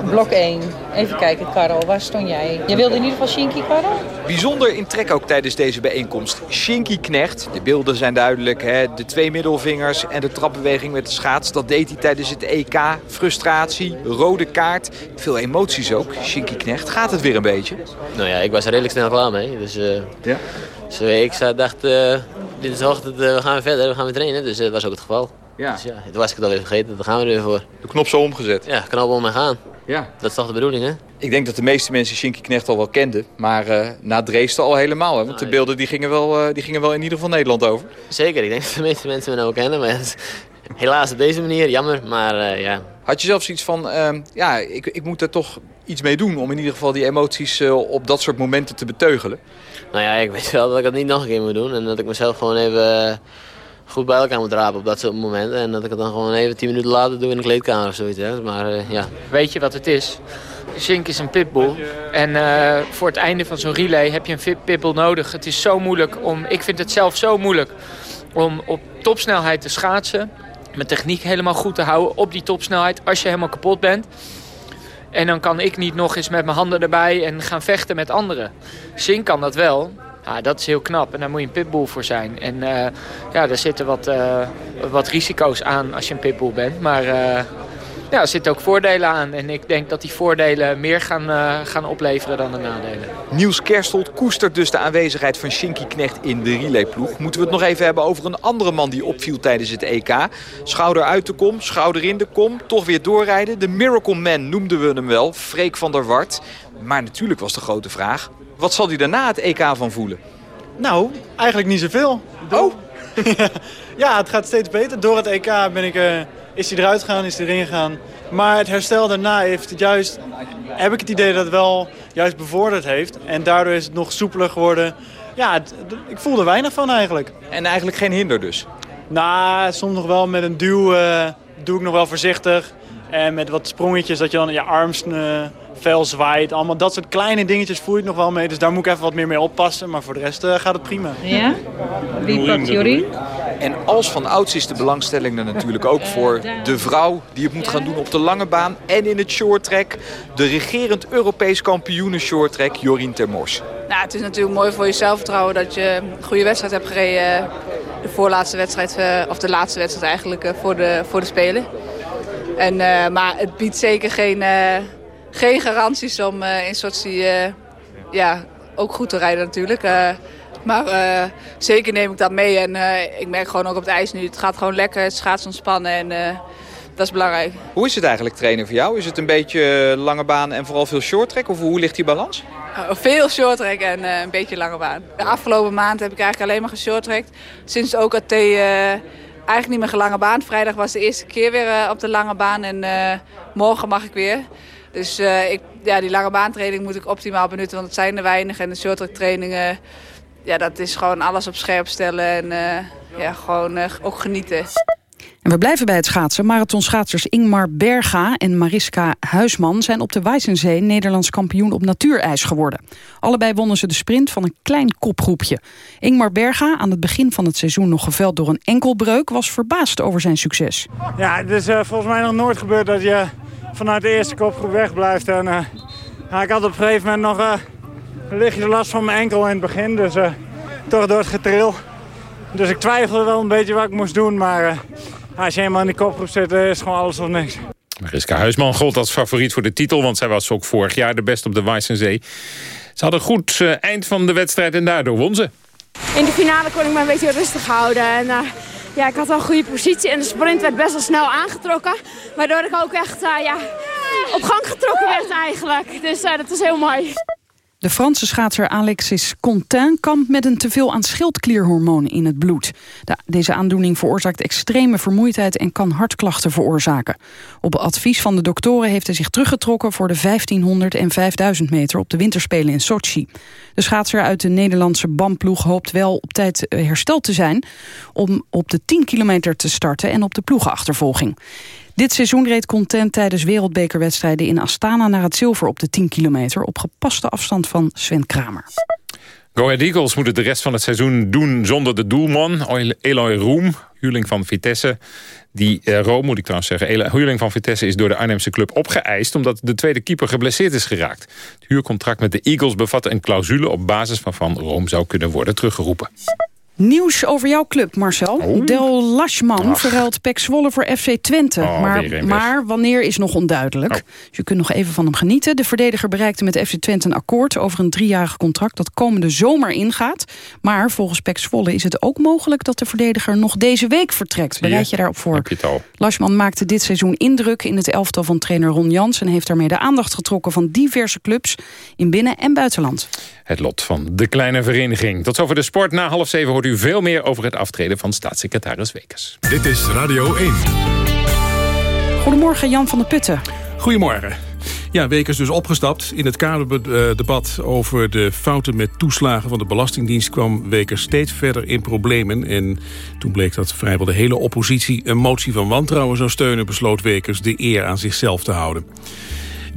Blok 1. Even kijken, Karel, waar stond jij? Je wilde in ieder geval Shinky, Karel? Bijzonder in trek ook tijdens deze bijeenkomst. Shinky Knecht. De beelden zijn duidelijk. Hè? De twee middelvingers en de trapbeweging met de schaats. Dat deed hij tijdens het EK. Frustratie, rode kaart. Veel emoties ook. Shinky Knecht. Gaat het weer een beetje? Nou ja, ik was er redelijk snel klaar mee. Dus, uh... ja? Dus ik dacht, uh, dit is hoogte, we gaan weer verder, we gaan weer trainen. Dus dat was ook het geval. Ja. Dus ja, toen was ik het alweer vergeten, daar gaan we er weer voor. De knop zo omgezet? Ja, knop om en gaan. Ja. Dat is toch de bedoeling, hè? Ik denk dat de meeste mensen Shinky Knecht al wel kenden. Maar uh, na Dresden al helemaal, hè? Want de beelden die gingen, wel, uh, die gingen wel in ieder geval Nederland over. Zeker, ik denk dat de meeste mensen me nou kennen. Maar helaas op deze manier, jammer. Maar ja, had je zelf zoiets van, uh, ja, ik, ik moet er toch iets mee doen... om in ieder geval die emoties uh, op dat soort momenten te beteugelen? Nou ja, ik weet wel dat ik dat niet nog een keer moet doen. En dat ik mezelf gewoon even uh, goed bij elkaar moet rapen op dat soort momenten. En dat ik het dan gewoon even tien minuten later doe in de kleedkamer of zoiets. Hè. Maar ja. Weet je wat het is? Zink is een pitbull. En uh, voor het einde van zo'n relay heb je een pitbull nodig. Het is zo moeilijk om, ik vind het zelf zo moeilijk om op topsnelheid te schaatsen mijn techniek helemaal goed te houden op die topsnelheid als je helemaal kapot bent. En dan kan ik niet nog eens met mijn handen erbij en gaan vechten met anderen. Zin kan dat wel. Ja, dat is heel knap en daar moet je een pitbull voor zijn. En uh, ja, daar zitten wat, uh, wat risico's aan als je een pitbull bent. Maar uh, ja, er zitten ook voordelen aan. En ik denk dat die voordelen meer gaan, uh, gaan opleveren dan de nadelen. Niels Kerstelt koestert dus de aanwezigheid van Shinky Knecht in de relayploeg. Moeten we het nog even hebben over een andere man die opviel tijdens het EK. Schouder uit de kom, schouder in de kom, toch weer doorrijden. De Miracle Man noemden we hem wel, Freek van der Wart. Maar natuurlijk was de grote vraag, wat zal hij daarna het EK van voelen? Nou, eigenlijk niet zoveel. Oh! ja, het gaat steeds beter. Door het EK ben ik... Uh is hij eruit gegaan, is hij erin gegaan. Maar het herstel daarna heeft het juist, heb ik het idee dat het wel juist bevorderd heeft. En daardoor is het nog soepeler geworden. Ja, het, ik voelde weinig van eigenlijk. En eigenlijk geen hinder dus? Nou, soms nog wel met een duw uh, doe ik nog wel voorzichtig. En met wat sprongetjes dat je dan je arms uh, fel zwaait. Allemaal dat soort kleine dingetjes voel je nog wel mee. Dus daar moet ik even wat meer mee oppassen. Maar voor de rest uh, gaat het prima. Ja? Wie pakt Jorien? En als van ouds is de belangstelling er natuurlijk ook voor de vrouw die het moet gaan doen op de lange baan en in het shorttrack. De regerend Europees kampioene shorttrack Jorien Termors. Nou, het is natuurlijk mooi voor je zelfvertrouwen dat je een goede wedstrijd hebt gereden. De voorlaatste wedstrijd, of de laatste wedstrijd eigenlijk, voor de, voor de Spelen. En, uh, maar het biedt zeker geen, uh, geen garanties om uh, in Sochi ja, ook goed te rijden natuurlijk. Maar uh, zeker neem ik dat mee. En uh, ik merk gewoon ook op het ijs nu, het gaat gewoon lekker. Het schaats ontspannen en uh, dat is belangrijk. Hoe is het eigenlijk trainen voor jou? Is het een beetje lange baan en vooral veel shorttrack? Of hoe ligt die balans? veel shorttrack en een beetje lange baan. De afgelopen maand heb ik eigenlijk alleen maar geshorttrackt. Sinds ook OKT eigenlijk niet meer gelange baan. Vrijdag was de eerste keer weer op de lange baan en morgen mag ik weer. Dus ik, ja, die lange baantraining moet ik optimaal benutten, want het zijn er weinig. En de shorttrack trainingen ja, dat is gewoon alles op scherp stellen en ja, gewoon ook genieten. We blijven bij het schaatsen. Marathonschaatsers Ingmar Berga en Mariska Huisman... zijn op de Wijzenzee Nederlands kampioen op natuurijs geworden. Allebei wonnen ze de sprint van een klein kopgroepje. Ingmar Berga, aan het begin van het seizoen nog geveld door een enkelbreuk... was verbaasd over zijn succes. Ja, het is uh, volgens mij nog nooit gebeurd dat je vanuit de eerste kopgroep wegblijft. En, ja, ik had op een gegeven moment nog een lichtje last van mijn enkel in het begin. Dus uh, toch door het getril. Dus ik twijfelde wel een beetje wat ik moest doen. Maar uh, als je helemaal in de kopgroep zit, is gewoon alles of niks. Mariska Huisman gold als favoriet voor de titel... want zij was ook vorig jaar de beste op de Weissensee. Ze had een goed eind van de wedstrijd en daardoor won ze. In de finale kon ik me een beetje rustig houden. En, ja, ik had wel een goede positie en de sprint werd best wel snel aangetrokken. Waardoor ik ook echt ja, op gang getrokken werd eigenlijk. Dus dat is heel mooi. De Franse schaatser Alexis Contain kampt met een teveel aan schildklierhormoon in het bloed. De, deze aandoening veroorzaakt extreme vermoeidheid en kan hartklachten veroorzaken. Op advies van de doktoren heeft hij zich teruggetrokken voor de 1500 en 5000 meter op de winterspelen in Sochi. De schaatser uit de Nederlandse BAM-ploeg hoopt wel op tijd eh, hersteld te zijn om op de 10 kilometer te starten en op de ploegenachtervolging. Dit seizoen reed Content tijdens wereldbekerwedstrijden in Astana naar het zilver op de 10 kilometer op gepaste afstand van Sven Kramer. Go Ahead Eagles moet het de rest van het seizoen doen zonder de doelman. Eloy Roem, huurling van Vitesse. Die uh, Room, moet ik trouwens zeggen. Huurling van Vitesse is door de Arnhemse club opgeëist... omdat de tweede keeper geblesseerd is geraakt. Het huurcontract met de Eagles bevatte een clausule... op basis waarvan Room zou kunnen worden teruggeroepen. Nieuws over jouw club, Marcel. Oh. Del Lashman Ach. verruilt Pek Zwolle voor FC Twente. Oh, maar, wanneer is nog onduidelijk. Oh. Dus je kunt nog even van hem genieten. De verdediger bereikte met FC Twente een akkoord over een driejarig contract... dat komende zomer ingaat. Maar volgens Pek Zwolle is het ook mogelijk dat de verdediger nog deze week vertrekt. Bereid je daarop voor? Lashman maakte dit seizoen indruk in het elftal van trainer Ron Jans... en heeft daarmee de aandacht getrokken van diverse clubs in binnen- en buitenland. Het lot van de kleine vereniging. Tot zover de sport. Na half zeven hoort u veel meer over het aftreden van staatssecretaris Wekers. Dit is Radio 1. Goedemorgen, Jan van der Putten. Goedemorgen. Ja, Wekers dus opgestapt. In het kaderdebat over de fouten met toeslagen van de Belastingdienst... kwam Wekers steeds verder in problemen. En toen bleek dat vrijwel de hele oppositie een motie van wantrouwen zou steunen... besloot Wekers de eer aan zichzelf te houden.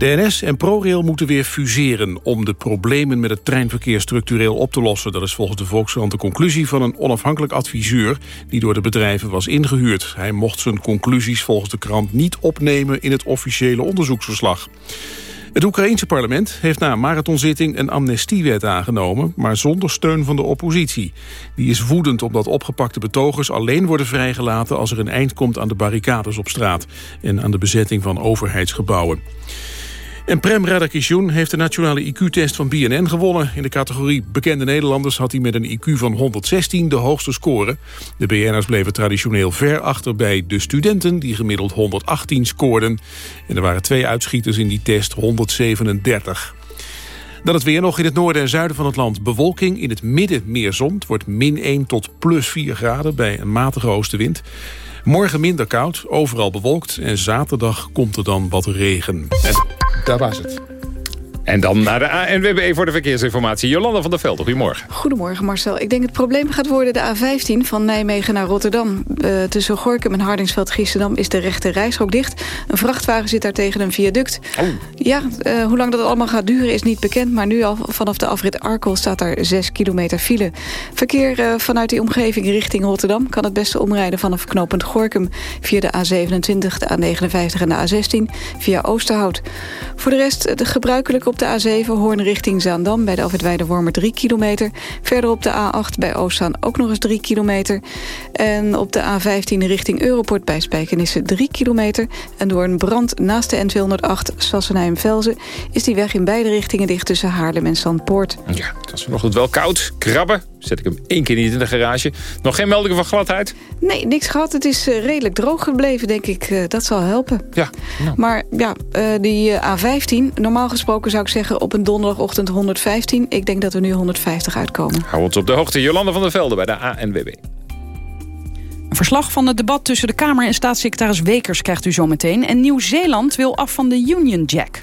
De NS en ProRail moeten weer fuseren om de problemen met het treinverkeer structureel op te lossen. Dat is volgens de Volkskrant de conclusie van een onafhankelijk adviseur die door de bedrijven was ingehuurd. Hij mocht zijn conclusies volgens de krant niet opnemen in het officiële onderzoeksverslag. Het Oekraïense parlement heeft na een marathonzitting een amnestiewet aangenomen, maar zonder steun van de oppositie. Die is woedend omdat opgepakte betogers alleen worden vrijgelaten als er een eind komt aan de barricades op straat en aan de bezetting van overheidsgebouwen. En Prem Radakishun heeft de nationale IQ-test van BNN gewonnen. In de categorie bekende Nederlanders had hij met een IQ van 116 de hoogste score. De BN'ers bleven traditioneel ver achter bij de studenten... die gemiddeld 118 scoorden. En er waren twee uitschieters in die test, 137. Dan het weer nog in het noorden en zuiden van het land. Bewolking in het midden meer zon. Het wordt min 1 tot plus 4 graden bij een matige oostenwind. Morgen minder koud, overal bewolkt. En zaterdag komt er dan wat regen. En daar was het. En dan naar de ANWB voor de verkeersinformatie. Jolanda van der Velde, goedemorgen. Goedemorgen Marcel. Ik denk het probleem gaat worden de A15 van Nijmegen naar Rotterdam. Uh, tussen Gorkum en Hardingsveld-Giessendam is de rechte reisrook dicht. Een vrachtwagen zit daar tegen een viaduct. Oh. Ja, uh, hoe lang dat allemaal gaat duren is niet bekend. Maar nu al vanaf de afrit Arkel staat daar 6 kilometer file. Verkeer uh, vanuit die omgeving richting Rotterdam... kan het beste omrijden vanaf knooppunt Gorkum... via de A27, de A59 en de A16 via Oosterhout. Voor de rest de gebruikelijke op de A7 Hoorn richting Zaandam... bij de Alfred Weidewormer 3 kilometer. Verder op de A8 bij Oostzaan ook nog eens 3 kilometer. En op de A15 richting Europort bij Spijkenisse 3 kilometer. En door een brand naast de N208 Sassenheim-Velzen... is die weg in beide richtingen dicht tussen Haarlem en Zandpoort. Ja, het was vanochtend wel koud. Krabben. Zet ik hem één keer niet in de garage. Nog geen meldingen van gladheid? Nee, niks gehad. Het is uh, redelijk droog gebleven, denk ik. Uh, dat zal helpen. Ja. Nou. Maar ja, uh, die A15, normaal gesproken zou ik zeggen op een donderdagochtend 115. Ik denk dat we nu 150 uitkomen. Hou ons op de hoogte. Jolanda van der Velde bij de ANWB. Een verslag van het debat tussen de Kamer en staatssecretaris Wekers krijgt u zometeen. En Nieuw-Zeeland wil af van de Union Jack.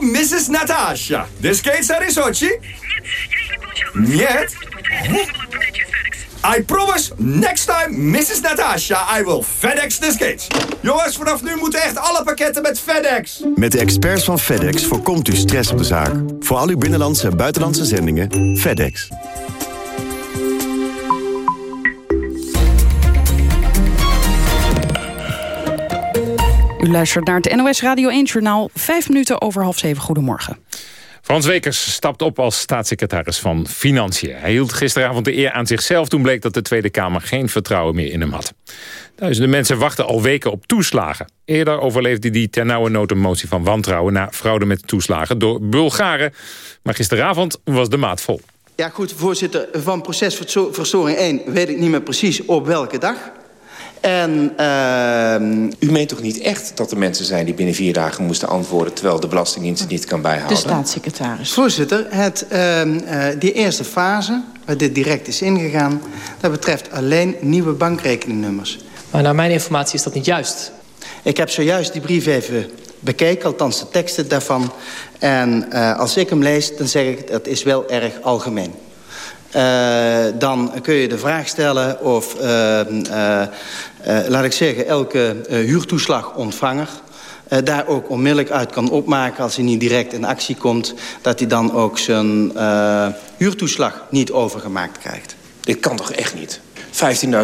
Hello, Mrs. Natasha. The skates are in Sochi? Нет. I promise, next time, Mrs. Natasha, I will FedEx the skates. Jongens, vanaf nu moeten echt alle pakketten met FedEx. Met de experts van FedEx voorkomt u stress op de zaak. Voor al uw binnenlandse en buitenlandse zendingen, FedEx. U luistert naar het NOS Radio 1-journaal. Vijf minuten over half zeven. Goedemorgen. Frans Wekers stapt op als staatssecretaris van Financiën. Hij hield gisteravond de eer aan zichzelf toen bleek dat de Tweede Kamer geen vertrouwen meer in hem had. Duizenden mensen wachten al weken op toeslagen. Eerder overleefde die ter nauwe nood een motie van wantrouwen na fraude met toeslagen door Bulgaren. Maar gisteravond was de maat vol. Ja goed, voorzitter, van procesverstoring 1 weet ik niet meer precies op welke dag. En, uh... U meent toch niet echt dat er mensen zijn die binnen vier dagen moesten antwoorden... terwijl de Belastingdienst het niet kan bijhouden? De staatssecretaris. Voorzitter, het, uh, uh, die eerste fase, waar dit direct is ingegaan... dat betreft alleen nieuwe bankrekeningnummers. Maar naar mijn informatie is dat niet juist. Ik heb zojuist die brief even bekeken, althans de teksten daarvan. En uh, als ik hem lees, dan zeg ik dat is wel erg algemeen. Uh, dan kun je de vraag stellen of, uh, uh, laat ik zeggen, elke huurtoeslagontvanger... daar ook onmiddellijk uit kan opmaken als hij niet direct in actie komt... dat hij dan ook zijn huurtoeslag niet overgemaakt krijgt. Dit kan toch echt niet?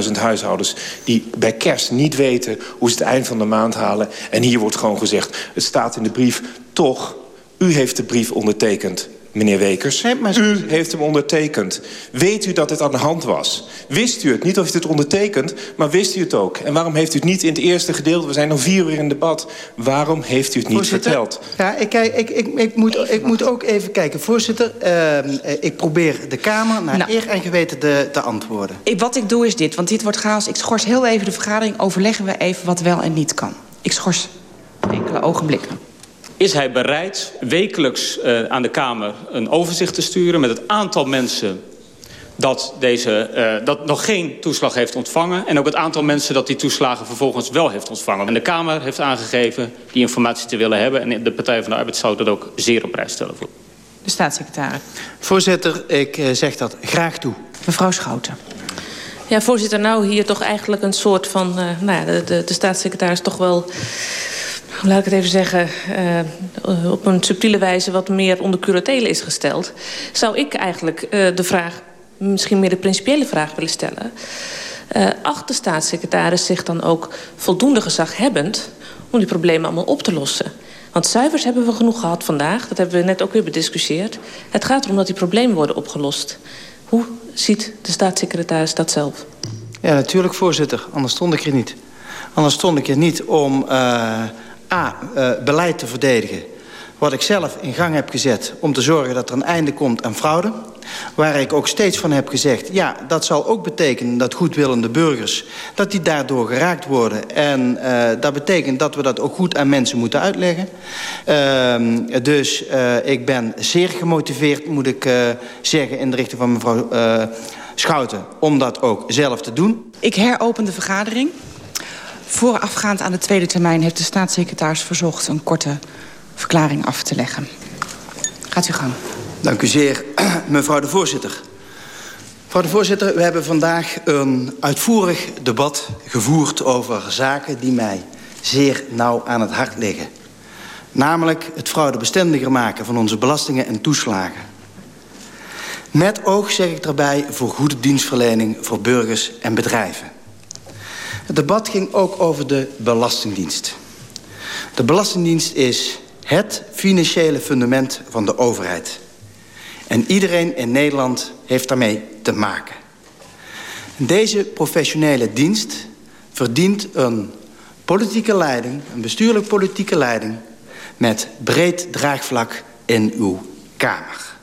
15.000 huishoudens die bij kerst niet weten hoe ze het eind van de maand halen. En hier wordt gewoon gezegd, het staat in de brief, toch, u heeft de brief ondertekend meneer Wekers. U heeft hem ondertekend. Weet u dat het aan de hand was? Wist u het? Niet of u het ondertekend, maar wist u het ook? En waarom heeft u het niet in het eerste gedeelte... we zijn nog vier uur in debat... waarom heeft u het niet Voorzitter, verteld? Ja, ik, ik, ik, ik, moet, ik moet ook even kijken. Voorzitter, uh, ik probeer de Kamer naar nou, eer en geweten te, te antwoorden. Wat ik doe is dit, want dit wordt chaos. Ik schors heel even de vergadering. Overleggen we even wat wel en niet kan. Ik schors enkele ogenblikken is hij bereid wekelijks uh, aan de Kamer een overzicht te sturen... met het aantal mensen dat, deze, uh, dat nog geen toeslag heeft ontvangen... en ook het aantal mensen dat die toeslagen vervolgens wel heeft ontvangen. En de Kamer heeft aangegeven die informatie te willen hebben... en de Partij van de Arbeid zou dat ook zeer op prijs stellen. Voor. De staatssecretaris. Voorzitter, ik uh, zeg dat graag toe. Mevrouw Schouten. Ja, voorzitter, nou hier toch eigenlijk een soort van... Uh, nou ja, de, de, de staatssecretaris toch wel laat ik het even zeggen, uh, op een subtiele wijze wat meer onder curatele is gesteld, zou ik eigenlijk uh, de vraag, misschien meer de principiële vraag willen stellen. Uh, acht de staatssecretaris zich dan ook voldoende gezaghebbend om die problemen allemaal op te lossen? Want cijfers hebben we genoeg gehad vandaag, dat hebben we net ook weer bediscussieerd. Het gaat erom dat die problemen worden opgelost. Hoe ziet de staatssecretaris dat zelf? Ja, natuurlijk, voorzitter. Anders stond ik er niet. Anders stond ik er niet om... Uh... A, uh, beleid te verdedigen. Wat ik zelf in gang heb gezet om te zorgen dat er een einde komt aan fraude. Waar ik ook steeds van heb gezegd... ja, dat zal ook betekenen dat goedwillende burgers... dat die daardoor geraakt worden. En uh, dat betekent dat we dat ook goed aan mensen moeten uitleggen. Uh, dus uh, ik ben zeer gemotiveerd, moet ik zeggen... in de richting van mevrouw Schouten, om dat ook zelf te doen. Ik heropen de vergadering. Voorafgaand aan de tweede termijn heeft de staatssecretaris verzocht... een korte verklaring af te leggen. Gaat u gang. Dank u zeer, mevrouw de voorzitter. Mevrouw de voorzitter, we hebben vandaag een uitvoerig debat gevoerd... over zaken die mij zeer nauw aan het hart liggen. Namelijk het fraudebestendiger maken van onze belastingen en toeslagen. Met oog, zeg ik daarbij, voor goede dienstverlening voor burgers en bedrijven. Het debat ging ook over de Belastingdienst. De Belastingdienst is het financiële fundament van de overheid. En iedereen in Nederland heeft daarmee te maken. Deze professionele dienst verdient een politieke leiding, een bestuurlijk politieke leiding... met breed draagvlak in uw Kamer.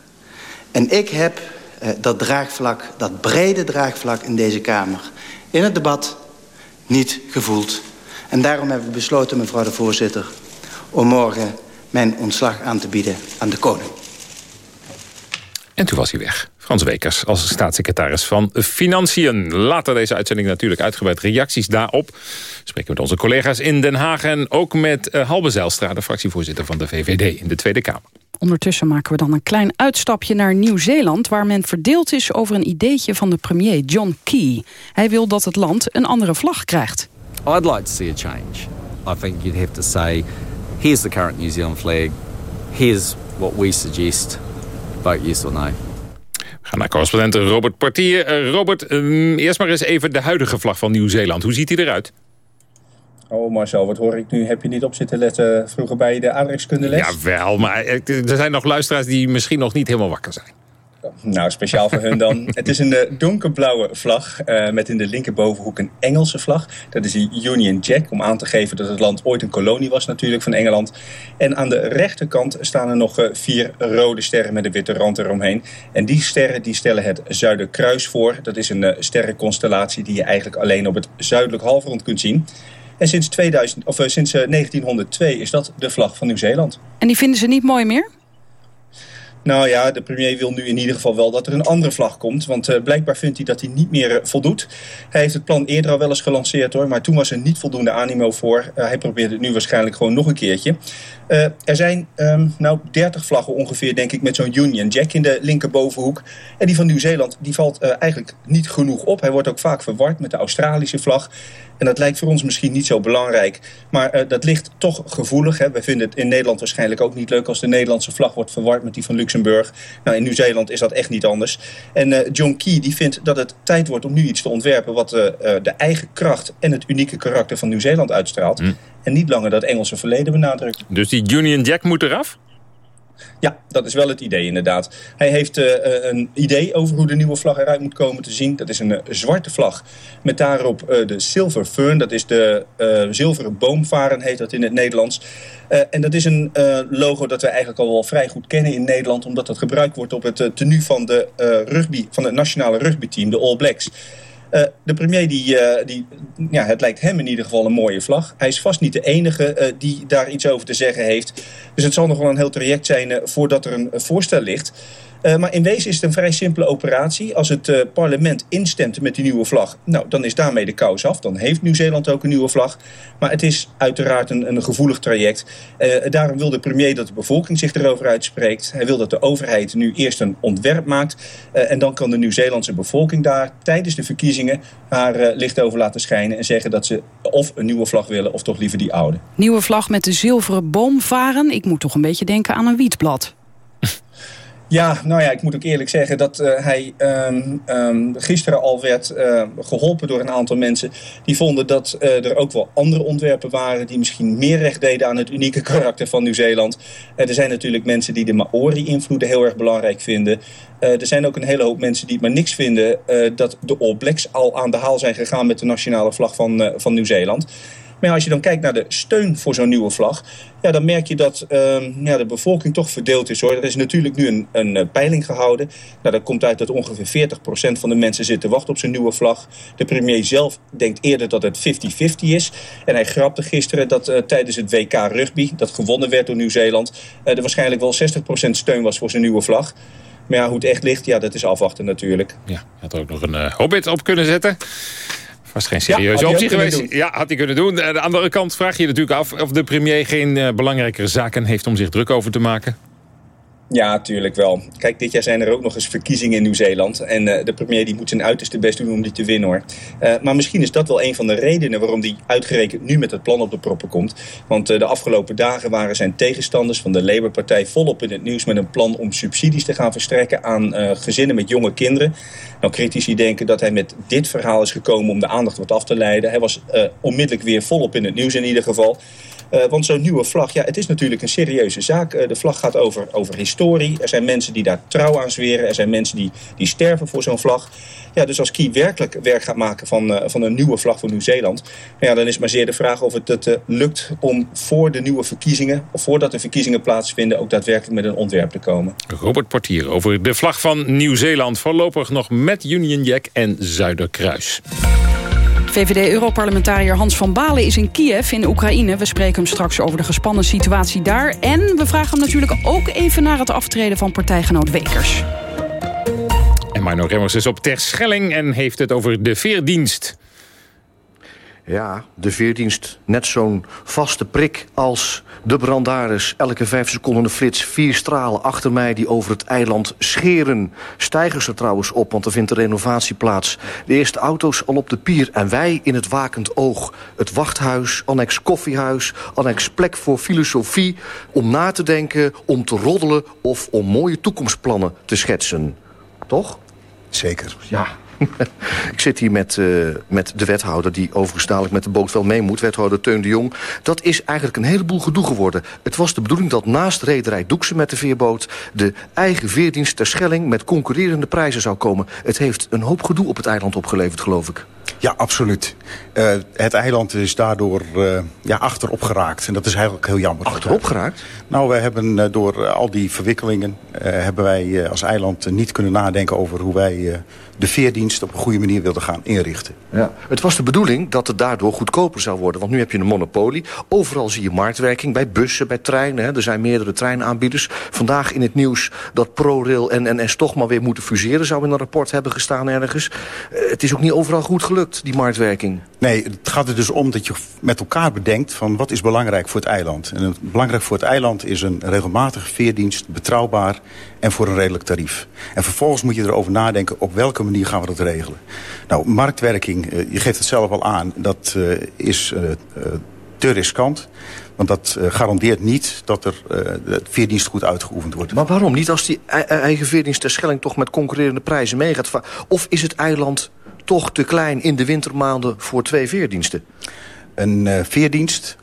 En ik heb uh, dat draagvlak, dat brede draagvlak in deze Kamer... in het debat niet gevoeld. En daarom hebben we besloten, mevrouw de voorzitter... om morgen mijn ontslag aan te bieden aan de koning. En toen was hij weg. Frans Wekers als staatssecretaris van Financiën. Later deze uitzending natuurlijk uitgebreid reacties daarop. Spreken met onze collega's in Den Haag... en ook met uh, Halbe Zijlstra, de fractievoorzitter van de VVD in de Tweede Kamer. Ondertussen maken we dan een klein uitstapje naar Nieuw-Zeeland... waar men verdeeld is over een ideetje van de premier John Key. Hij wil dat het land een andere vlag krijgt. I'd like to see a change. I think you'd have to say... here's the current New Zealand flag. Here's what we suggest. Vote yes or no. We gaan naar correspondent Robert Partier. Uh, Robert, um, eerst maar eens even de huidige vlag van Nieuw-Zeeland. Hoe ziet hij eruit? Oh Marcel, wat hoor ik nu? Heb je niet op zitten letten vroeger bij de aardrijkskundeles? Ja, wel, maar er zijn nog luisteraars die misschien nog niet helemaal wakker zijn. Nou, speciaal voor hun dan. Het is een uh, donkerblauwe vlag uh, met in de linkerbovenhoek een Engelse vlag. Dat is die Union Jack, om aan te geven dat het land ooit een kolonie was natuurlijk van Engeland. En aan de rechterkant staan er nog vier rode sterren met een witte rand eromheen. En die sterren die stellen het Zuiderkruis voor. Dat is een sterrenconstellatie die je eigenlijk alleen op het zuidelijk halfrond kunt zien. En sinds, 2000, of, sinds 1902 is dat de vlag van Nieuw-Zeeland. En die vinden ze niet mooi meer? Nou ja, de premier wil nu in ieder geval wel dat er een andere vlag komt. Want uh, blijkbaar vindt hij dat hij niet meer uh, voldoet. Hij heeft het plan eerder al wel eens gelanceerd hoor. Maar toen was er niet voldoende animo voor. Uh, hij probeert het nu waarschijnlijk gewoon nog een keertje. er zijn um, nou 30 vlaggen ongeveer denk ik met zo'n Union Jack in de linkerbovenhoek. En die van Nieuw-Zeeland die valt eigenlijk niet genoeg op. Hij wordt ook vaak verward met de Australische vlag. En dat lijkt voor ons misschien niet zo belangrijk. Maar uh, dat ligt toch gevoelig. Hè. We vinden het in Nederland waarschijnlijk ook niet leuk... als de Nederlandse vlag wordt verward met die van Luxemburg. Nou, in Nieuw-Zeeland is dat echt niet anders. En uh, John Key die vindt dat het tijd wordt om nu iets te ontwerpen... wat uh, de eigen kracht en het unieke karakter van Nieuw-Zeeland uitstraalt. Mm. En niet langer dat Engelse verleden benadrukt. Dus die Union Jack moet eraf? Ja, dat is wel het idee inderdaad. Hij heeft uh, een idee over hoe de nieuwe vlag eruit moet komen te zien. Dat is een uh, zwarte vlag met daarop de Silver Fern. Dat is de zilveren boomvaren, heet dat in het Nederlands. en dat is een logo dat we eigenlijk al wel vrij goed kennen in Nederland... omdat dat gebruikt wordt op het tenue van, de, rugby, van het nationale rugbyteam, de All Blacks... Uh, de premier, die, uh, die, ja, het lijkt hem in ieder geval een mooie vlag. Hij is vast niet de enige uh, die daar iets over te zeggen heeft. Dus het zal nog wel een heel traject zijn voordat er een voorstel ligt. Uh, maar in wezen is het een vrij simpele operatie. Als het uh, parlement instemt met die nieuwe vlag, nou, dan is daarmee de kous af. Dan heeft Nieuw-Zeeland ook een nieuwe vlag. Maar het is uiteraard een, een gevoelig traject. Uh, daarom wil de premier dat de bevolking zich erover uitspreekt. Hij wil dat de overheid nu eerst een ontwerp maakt. en dan kan de Nieuw-Zeelandse bevolking daar tijdens de verkiezingen haar licht over laten schijnen. En zeggen dat ze of een nieuwe vlag willen of toch liever die oude. Nieuwe vlag met de zilveren boom varen. Ik moet toch een beetje denken aan een wietblad. Ja, nou ja, ik moet ook eerlijk zeggen dat uh, hij um, um, gisteren al werd uh, geholpen door een aantal mensen. Die vonden dat uh, er ook wel andere ontwerpen waren die misschien meer recht deden aan het unieke karakter van Nieuw-Zeeland. er zijn natuurlijk mensen die de Maori-invloeden heel erg belangrijk vinden. er zijn ook een hele hoop mensen die het maar niks vinden dat de All Blacks al aan de haal zijn gegaan met de nationale vlag van, van Nieuw-Zeeland. Maar als je dan kijkt naar de steun voor zo'n nieuwe vlag... Ja, dan merk je dat uh, ja, de bevolking toch verdeeld is. Hoor. Er is natuurlijk nu een, een uh, peiling gehouden. Nou, dat komt uit dat ongeveer 40% van de mensen zitten wachten op zijn nieuwe vlag. De premier zelf denkt eerder dat het 50-50 is. En hij grapte gisteren dat uh, tijdens het WK rugby... dat gewonnen werd door Nieuw-Zeeland... er waarschijnlijk wel 60% steun was voor zijn nieuwe vlag. Maar ja, hoe het echt ligt, ja, dat is afwachten natuurlijk. Ja, had er ook nog een hobbit op kunnen zetten was geen serieuze ja, optie geweest. Ja, had hij kunnen doen. Aan de andere kant vraag je je natuurlijk af... of de premier geen uh, belangrijkere zaken heeft om zich druk over te maken. Ja, tuurlijk wel. Kijk, dit jaar zijn er ook nog eens verkiezingen in Nieuw-Zeeland. En uh, de premier die moet zijn uiterste best doen om die te winnen hoor. Uh, maar misschien is dat wel een van de redenen waarom die uitgerekend nu met het plan op de proppen komt. Want uh, de afgelopen dagen waren zijn tegenstanders van de Labour-partij volop in het nieuws met een plan om subsidies te gaan verstrekken aan gezinnen met jonge kinderen. Nou, critici denken dat hij met dit verhaal is gekomen om de aandacht wat af te leiden. Hij was onmiddellijk weer volop in het nieuws in ieder geval. Want zo'n nieuwe vlag, ja, het is natuurlijk een serieuze zaak. de vlag gaat over, over historie. Er zijn mensen die daar trouw aan zweren. Er zijn mensen die, die sterven voor zo'n vlag. Ja, dus als Key werkelijk werk gaat maken van, uh, van een nieuwe vlag voor Nieuw-Zeeland... Ja, dan is maar zeer de vraag of het, het lukt om voor de nieuwe verkiezingen... of voordat de verkiezingen plaatsvinden... ook daadwerkelijk met een ontwerp te komen. Robert Portier over de vlag van Nieuw-Zeeland. Voorlopig nog met Union Jack en Zuiderkruis. VVD-europarlementariër Hans van Balen is in Kiev in Oekraïne. We spreken hem straks over de gespannen situatie daar. En we vragen hem natuurlijk ook even naar het aftreden van partijgenoot Wekers. En Marno Remmers is op Terschelling en heeft het over de veerdienst. Ja, de veerdienst. Net zo'n vaste prik als de brandaris. Elke vijf seconden een flits. Vier stralen achter mij die over het eiland scheren. Stijgen ze trouwens op, want er vindt een renovatie plaats. De eerste auto's al op de pier en wij in het wakend oog. Het wachthuis, annex koffiehuis, annex plek voor filosofie... om na te denken, om te roddelen of om mooie toekomstplannen te schetsen. Toch? Zeker. Ja, ik zit hier met, uh, met de wethouder die overigens dadelijk met de boot wel mee moet. Wethouder Teun de Jong. Dat is eigenlijk een heleboel gedoe geworden. Het was de bedoeling dat naast rederij Doekse met de veerboot... de eigen veerdienst ter Schelling met concurrerende prijzen zou komen. Het heeft een hoop gedoe op het eiland opgeleverd, geloof ik. Ja, absoluut. Uh, het eiland is daardoor uh, ja, achterop geraakt. En dat is eigenlijk heel jammer. Achterop geraakt? Nou, we hebben uh, door al die verwikkelingen... hebben wij als eiland niet kunnen nadenken over hoe wij de veerdienst op een goede manier wilden gaan inrichten. Ja. Het was de bedoeling dat het daardoor goedkoper zou worden. Want nu heb je een monopolie. Overal zie je marktwerking. Bij bussen, bij treinen. Hè. Er zijn meerdere treinaanbieders. Vandaag in het nieuws dat ProRail en NS toch maar weer moeten fuseren... zou in een rapport hebben gestaan ergens. het is ook niet overal goed gelukt, die marktwerking. Nee, het gaat er dus om dat je met elkaar bedenkt... van wat is belangrijk voor het eiland. En het, belangrijk voor het eiland is een regelmatige veerdienst... betrouwbaar en voor een redelijk tarief. En vervolgens moet je erover nadenken op welke manier gaan we dat regelen. Nou, marktwerking, je geeft het zelf al aan, dat uh, is uh, te riskant. Want dat garandeert niet dat er uh, de veerdienst goed uitgeoefend wordt. Maar waarom niet als die eigen veerdienst ter Schelling toch met concurrerende prijzen meegaat? Of is het eiland toch te klein in de wintermaanden voor twee veerdiensten? Een uh, veerdienst,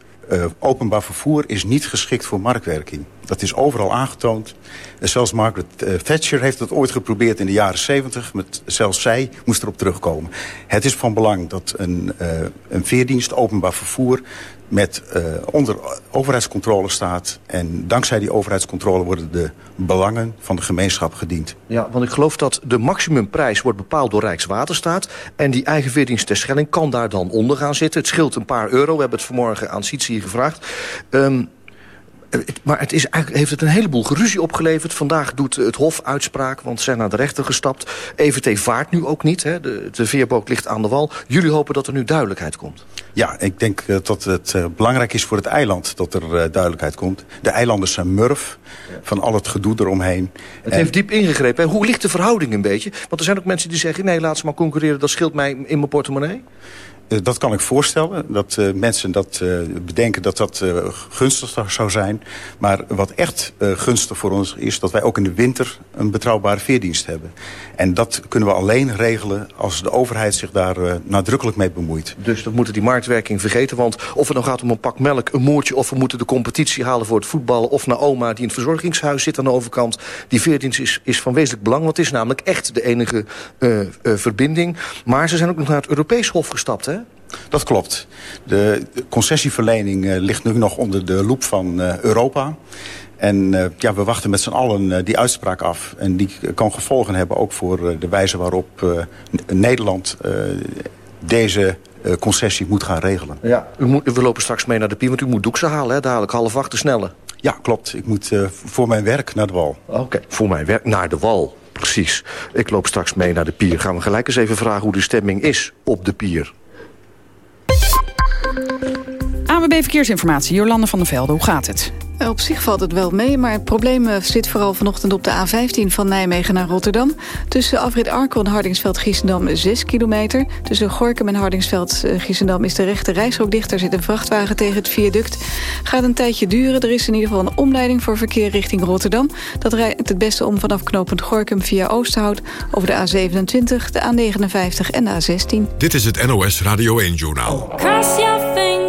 openbaar vervoer, is niet geschikt voor marktwerking. Dat is overal aangetoond. Zelfs Margaret Thatcher heeft dat ooit geprobeerd in de jaren 70. Met, zelfs zij moest erop terugkomen. Het is van belang dat een, uh, een veerdienst, openbaar vervoer... met uh, onder overheidscontrole staat. En dankzij die overheidscontrole worden de belangen van de gemeenschap gediend. Ja, want ik geloof dat de maximumprijs wordt bepaald door Rijkswaterstaat. En die eigen veerdienst ter Schelling kan daar dan onder gaan zitten. Het scheelt een paar euro. We hebben het vanmorgen aan Sietse hier gevraagd. Um, maar het is eigenlijk, heeft het een heleboel geruzie opgeleverd. Vandaag doet het Hof uitspraak, want ze zijn naar de rechter gestapt. EVT vaart nu ook niet, hè. De, de veerboot ligt aan de wal. Jullie hopen dat er nu duidelijkheid komt? Ja, ik denk uh, dat het belangrijk is voor het eiland dat er duidelijkheid komt. De eilanders zijn murf van al het gedoe eromheen. Het en... heeft diep ingegrepen. Hoe ligt de verhouding een beetje? Want er zijn ook mensen die zeggen... nee, laat ze maar concurreren, dat scheelt mij in mijn portemonnee. Dat kan ik voorstellen, dat uh, mensen dat uh, bedenken dat dat uh, gunstig zou zijn. Maar wat echt gunstig voor ons is dat wij ook in de winter een betrouwbare veerdienst hebben. En dat kunnen we alleen regelen als de overheid zich daar nadrukkelijk mee bemoeit. Dus we moeten die marktwerking vergeten, want of het nou gaat om een pak melk, een moertje... of we moeten de competitie halen voor het voetballen... of naar oma die in het verzorgingshuis zit aan de overkant. Die veerdienst is, is van wezenlijk belang, want is namelijk echt de enige verbinding. Maar ze zijn ook nog naar het Europees Hof gestapt, hè? Dat klopt. De concessieverlening uh, ligt nu nog onder de loep van uh, Europa. En uh, ja, we wachten met z'n allen die uitspraak af. En die kan gevolgen hebben ook voor de wijze waarop Nederland deze concessie moet gaan regelen. Ja, u moet, we lopen straks mee naar de pier, want u moet doekse halen, hè, dadelijk half acht de snelle. Ja, klopt. Ik moet voor mijn werk naar de wal. Oké, okay. voor mijn werk naar de wal. Precies. Ik loop straks mee naar de pier. Gaan we gelijk eens even vragen hoe de stemming is op de pier. AWB Verkeersinformatie, Jolande van der Velde, hoe gaat het? Op zich valt het wel mee, maar het probleem zit vooral vanochtend op de A15 van Nijmegen naar Rotterdam. Tussen afrit Arkel en Hardingsveld-Giessendam 6 kilometer. Tussen Gorkum en Hardingsveld-Giessendam is de rechte reisrook dicht. Er zit een vrachtwagen tegen het viaduct. Gaat een tijdje duren. Er is in ieder geval een omleiding voor verkeer richting Rotterdam. Dat rijdt het beste om vanaf knooppunt Gorkum via Oosterhout... over de A27, de A59 en de A16. Dit is het NOS Radio 1-journaal.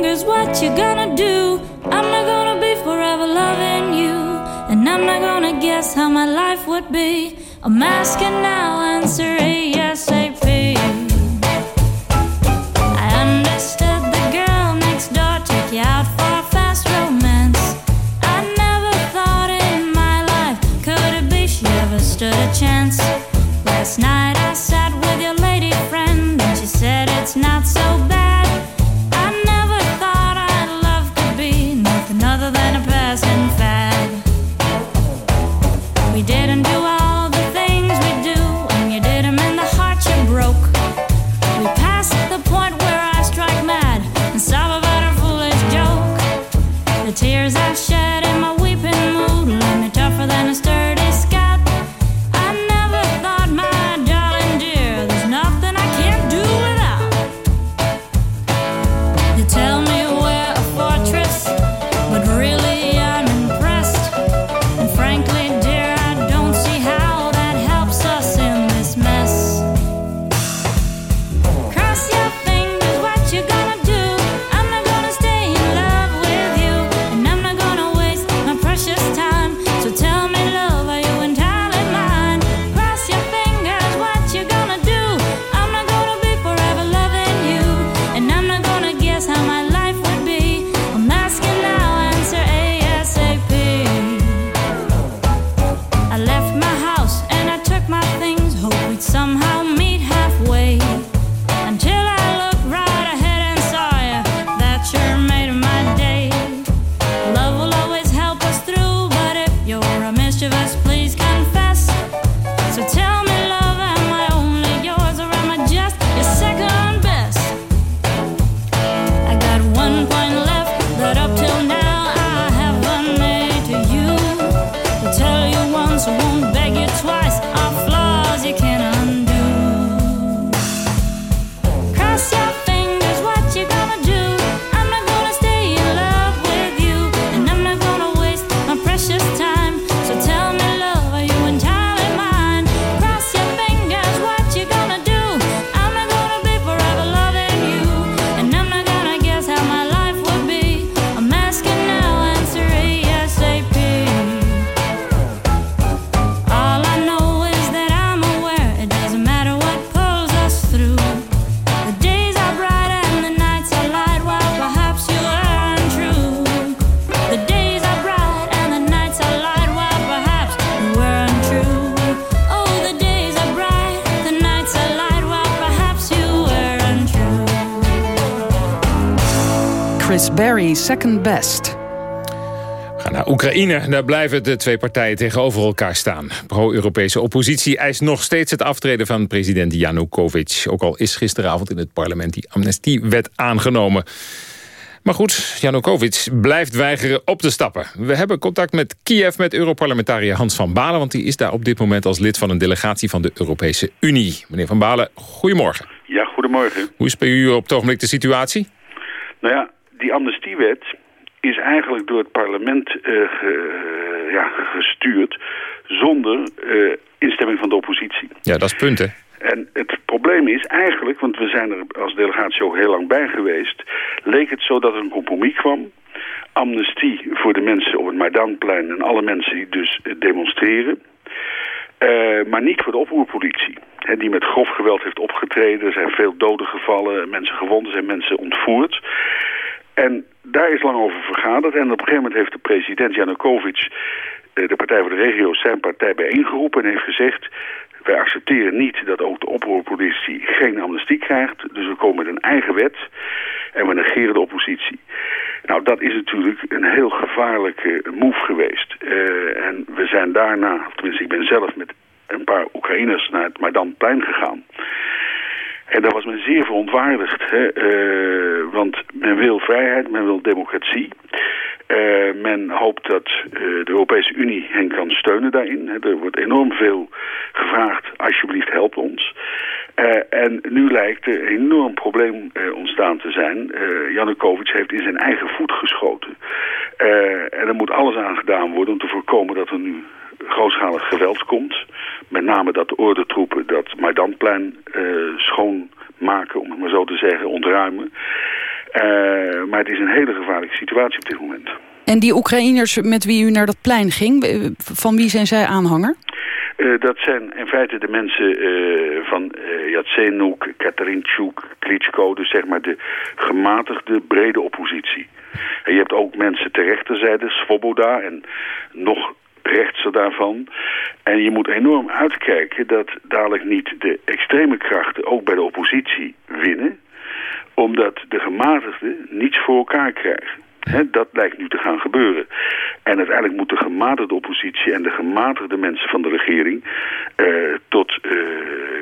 Fingers, what you gonna do? I'm not gonna be forever loving you. And I'm not gonna guess how my life would be. I'm asking now, answer ASAP. I understood the girl next door took you out for a fast romance. I never thought in my life could it be she ever stood a chance. Second Best. We gaan naar Oekraïne. Daar blijven de twee partijen tegenover elkaar staan. Pro-Europese oppositie eist nog steeds het aftreden van president Janukovic. Ook al is gisteravond in het parlement die amnestiewet aangenomen. Maar goed, Janukovic blijft weigeren op te stappen. We hebben contact met Kiev met Europarlementariër Hans van Balen... want die is daar op dit moment als lid van een delegatie van de Europese Unie. Meneer van Balen, goedemorgen. Ja, goedemorgen. Hoe is bij u op het ogenblik de situatie? Nou ja, die amnestiewet is eigenlijk door het parlement eh, ge- ja, gestuurd zonder eh, instemming van de oppositie. Ja, dat is punt, hè? En het probleem is eigenlijk, want we zijn er als delegatie ook heel lang bij geweest, leek het zo dat er een compromis kwam. Amnestie voor de mensen op het Maidanplein en alle mensen die dus eh, demonstreren. Maar niet voor de oproerpolitie. Hè, die met grof geweld heeft opgetreden. Er zijn veel doden gevallen, mensen gewond, er zijn mensen ontvoerd. En daar is lang over vergaderd. En op een gegeven moment heeft de president Janukovic, eh, de Partij voor de Regio's, zijn partij bijeengeroepen en heeft gezegd... wij accepteren niet dat ook de oproerpolitie geen amnestie krijgt. Dus we komen met een eigen wet en we negeren de oppositie. Nou, dat is natuurlijk een heel gevaarlijke move geweest. Eh, en we zijn daarna, of tenminste ik ben zelf met een paar Oekraïners naar het Maidanplein gegaan. En daar was men zeer verontwaardigd. Hè? eh, want men wil vrijheid, men wil democratie. Eh, men hoopt dat eh, de Europese Unie hen kan steunen daarin. Er wordt enorm veel gevraagd, alsjeblieft help ons. En nu lijkt er een enorm probleem ontstaan te zijn. Janukovic heeft in zijn eigen voet geschoten. En er moet alles aan gedaan worden om te voorkomen dat er nu grootschalig geweld komt. Met name dat de ordentroepen dat Maidanplein eh, schoonmaken, om het maar zo te zeggen, ontruimen. Eh, maar het is een hele gevaarlijke situatie op dit moment. En die Oekraïners met wie u naar dat plein ging, eh, van wie zijn zij aanhanger? Uh, dat zijn in feite de mensen uh, van uh, Yatsenuk, Katarinchuk, Klitschko, dus zeg maar de gematigde brede oppositie. En je hebt ook mensen ter rechterzijde, Svoboda en nog rechtser daarvan. En je moet enorm uitkijken dat dadelijk niet de extreme krachten ook bij de oppositie winnen. Omdat de gematigden niets voor elkaar krijgen. He, dat lijkt nu te gaan gebeuren. En uiteindelijk moet de gematigde oppositie en de gematigde mensen van de regering uh, tot uh,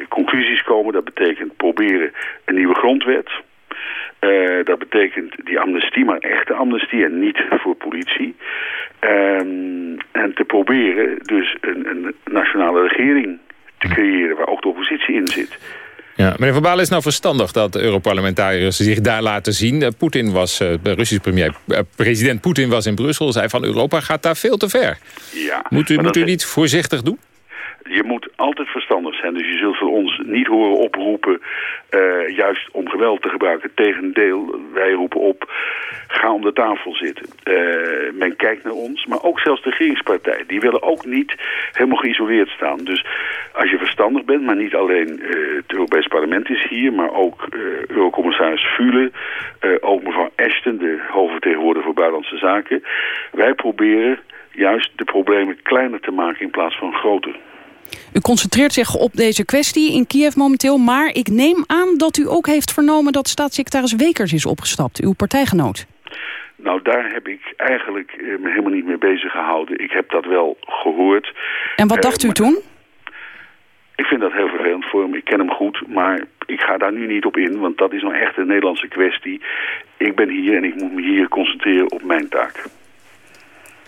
conclusies komen. Dat betekent proberen een nieuwe grondwet. Uh, dat betekent die amnestie, maar echte amnestie en niet voor politie. Um, en te proberen dus een, een nationale regering te creëren waar ook de oppositie in zit. Ja, meneer Van Balen, is nou verstandig dat de Europarlementariërs zich daar laten zien? Uh, Poetin was, uh, de Russische premier, president Poetin was in Brussel, zei van Europa gaat daar veel te ver. Ja, moet u, moet u niet voorzichtig doen? Je moet altijd verstandig zijn. Dus je zult van ons niet horen oproepen uh, juist om geweld te gebruiken. Tegendeel, wij roepen op, ga om de tafel zitten. Uh, men kijkt naar ons, maar ook zelfs de regeringspartij. Die willen ook niet helemaal geïsoleerd staan. Dus als je verstandig bent, maar niet alleen uh, het Europees Parlement is hier... maar ook Eurocommissaris Fule, ook mevrouw Ashton, de hoofdvertegenwoordiger voor Buitenlandse Zaken. Wij proberen juist de problemen kleiner te maken in plaats van groter. U concentreert zich op deze kwestie in Kiev momenteel... maar ik neem aan dat u ook heeft vernomen dat staatssecretaris Wekers is opgestapt, uw partijgenoot. Nou, daar heb ik eigenlijk uh, me helemaal niet mee bezig gehouden. Ik heb dat wel gehoord. En wat dacht uh, u toen? Ik vind dat heel vervelend voor hem. Ik ken hem goed, maar ik ga daar nu niet op in... want dat is nou echt een Nederlandse kwestie. Ik ben hier en ik moet me hier concentreren op mijn taak.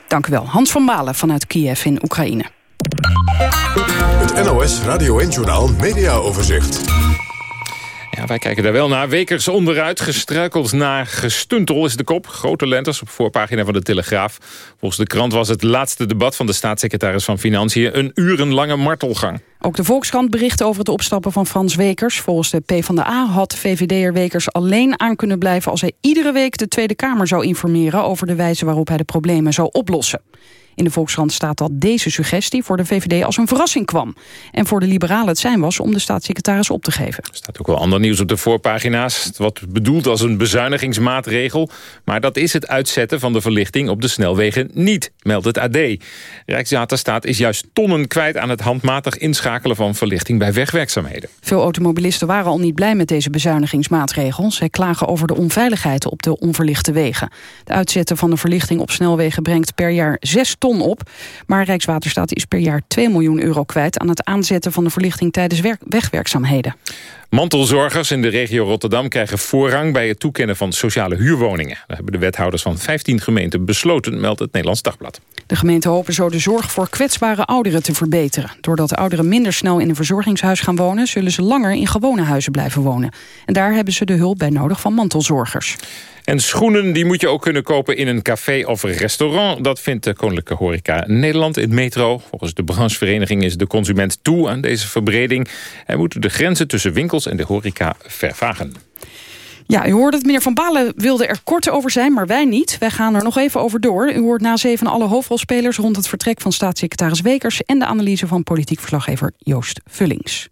Dank u wel. Hans van Balen vanuit Kiev in Oekraïne. Het NOS Radio 1-journaal Media Overzicht. Ja, wij kijken daar wel naar. Wekers onderuit, gestruikeld naar gestuntel is de kop. Grote lenters op voorpagina van de Telegraaf. Volgens de krant was het laatste debat van de staatssecretaris van Financiën... een urenlange martelgang. Ook de Volkskrant bericht over het opstappen van Frans Wekers. Volgens de PvdA had VVD'er Wekers alleen aan kunnen blijven... als hij iedere week de Tweede Kamer zou informeren... over de wijze waarop hij de problemen zou oplossen. In de Volkskrant staat dat deze suggestie voor de VVD als een verrassing kwam. En voor de liberalen het zijn was om de staatssecretaris op te geven. Er staat ook wel ander nieuws op de voorpagina's. Wat bedoeld als een bezuinigingsmaatregel. Maar dat is het uitzetten van de verlichting op de snelwegen niet, meldt het AD. Rijkswaterstaat is juist tonnen kwijt aan het handmatig inschakelen van verlichting bij wegwerkzaamheden. Veel automobilisten waren al niet blij met deze bezuinigingsmaatregels. Zij klagen over de onveiligheid op de onverlichte wegen. Het uitzetten van de verlichting op snelwegen brengt per jaar 6 ton op. Maar Rijkswaterstaat is per jaar 2 miljoen euro kwijt... aan het aanzetten van de verlichting tijdens wegwerkzaamheden. Mantelzorgers in de regio Rotterdam krijgen voorrang... bij het toekennen van sociale huurwoningen. Dat hebben de wethouders van 15 gemeenten besloten... meldt het Nederlands Dagblad. De gemeenten hopen zo de zorg voor kwetsbare ouderen te verbeteren. Doordat ouderen minder snel in een verzorgingshuis gaan wonen... zullen ze langer in gewone huizen blijven wonen. En daar hebben ze de hulp bij nodig van mantelzorgers. En schoenen die moet je ook kunnen kopen in een café of restaurant. Dat vindt de Koninklijke Horeca Nederland in metro. Volgens de branchevereniging is de consument toe aan deze verbreding... en moeten de grenzen tussen winkels en de horeca vervagen. Ja, u hoort het, meneer Van Balen wilde er kort over zijn, maar wij niet. Wij gaan er nog even over door. U hoort na zeven alle hoofdrolspelers rond het vertrek van staatssecretaris Wekers... en de analyse van politiek verslaggever Joost Vullings.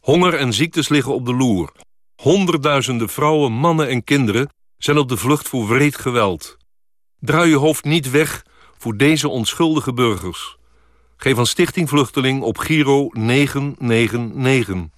Honger en ziektes liggen op de loer. Honderdduizenden vrouwen, mannen en kinderen zijn op de vlucht voor wreed geweld. Draai je hoofd niet weg voor deze onschuldige burgers. Geef aan Stichting Vluchteling op Giro 999.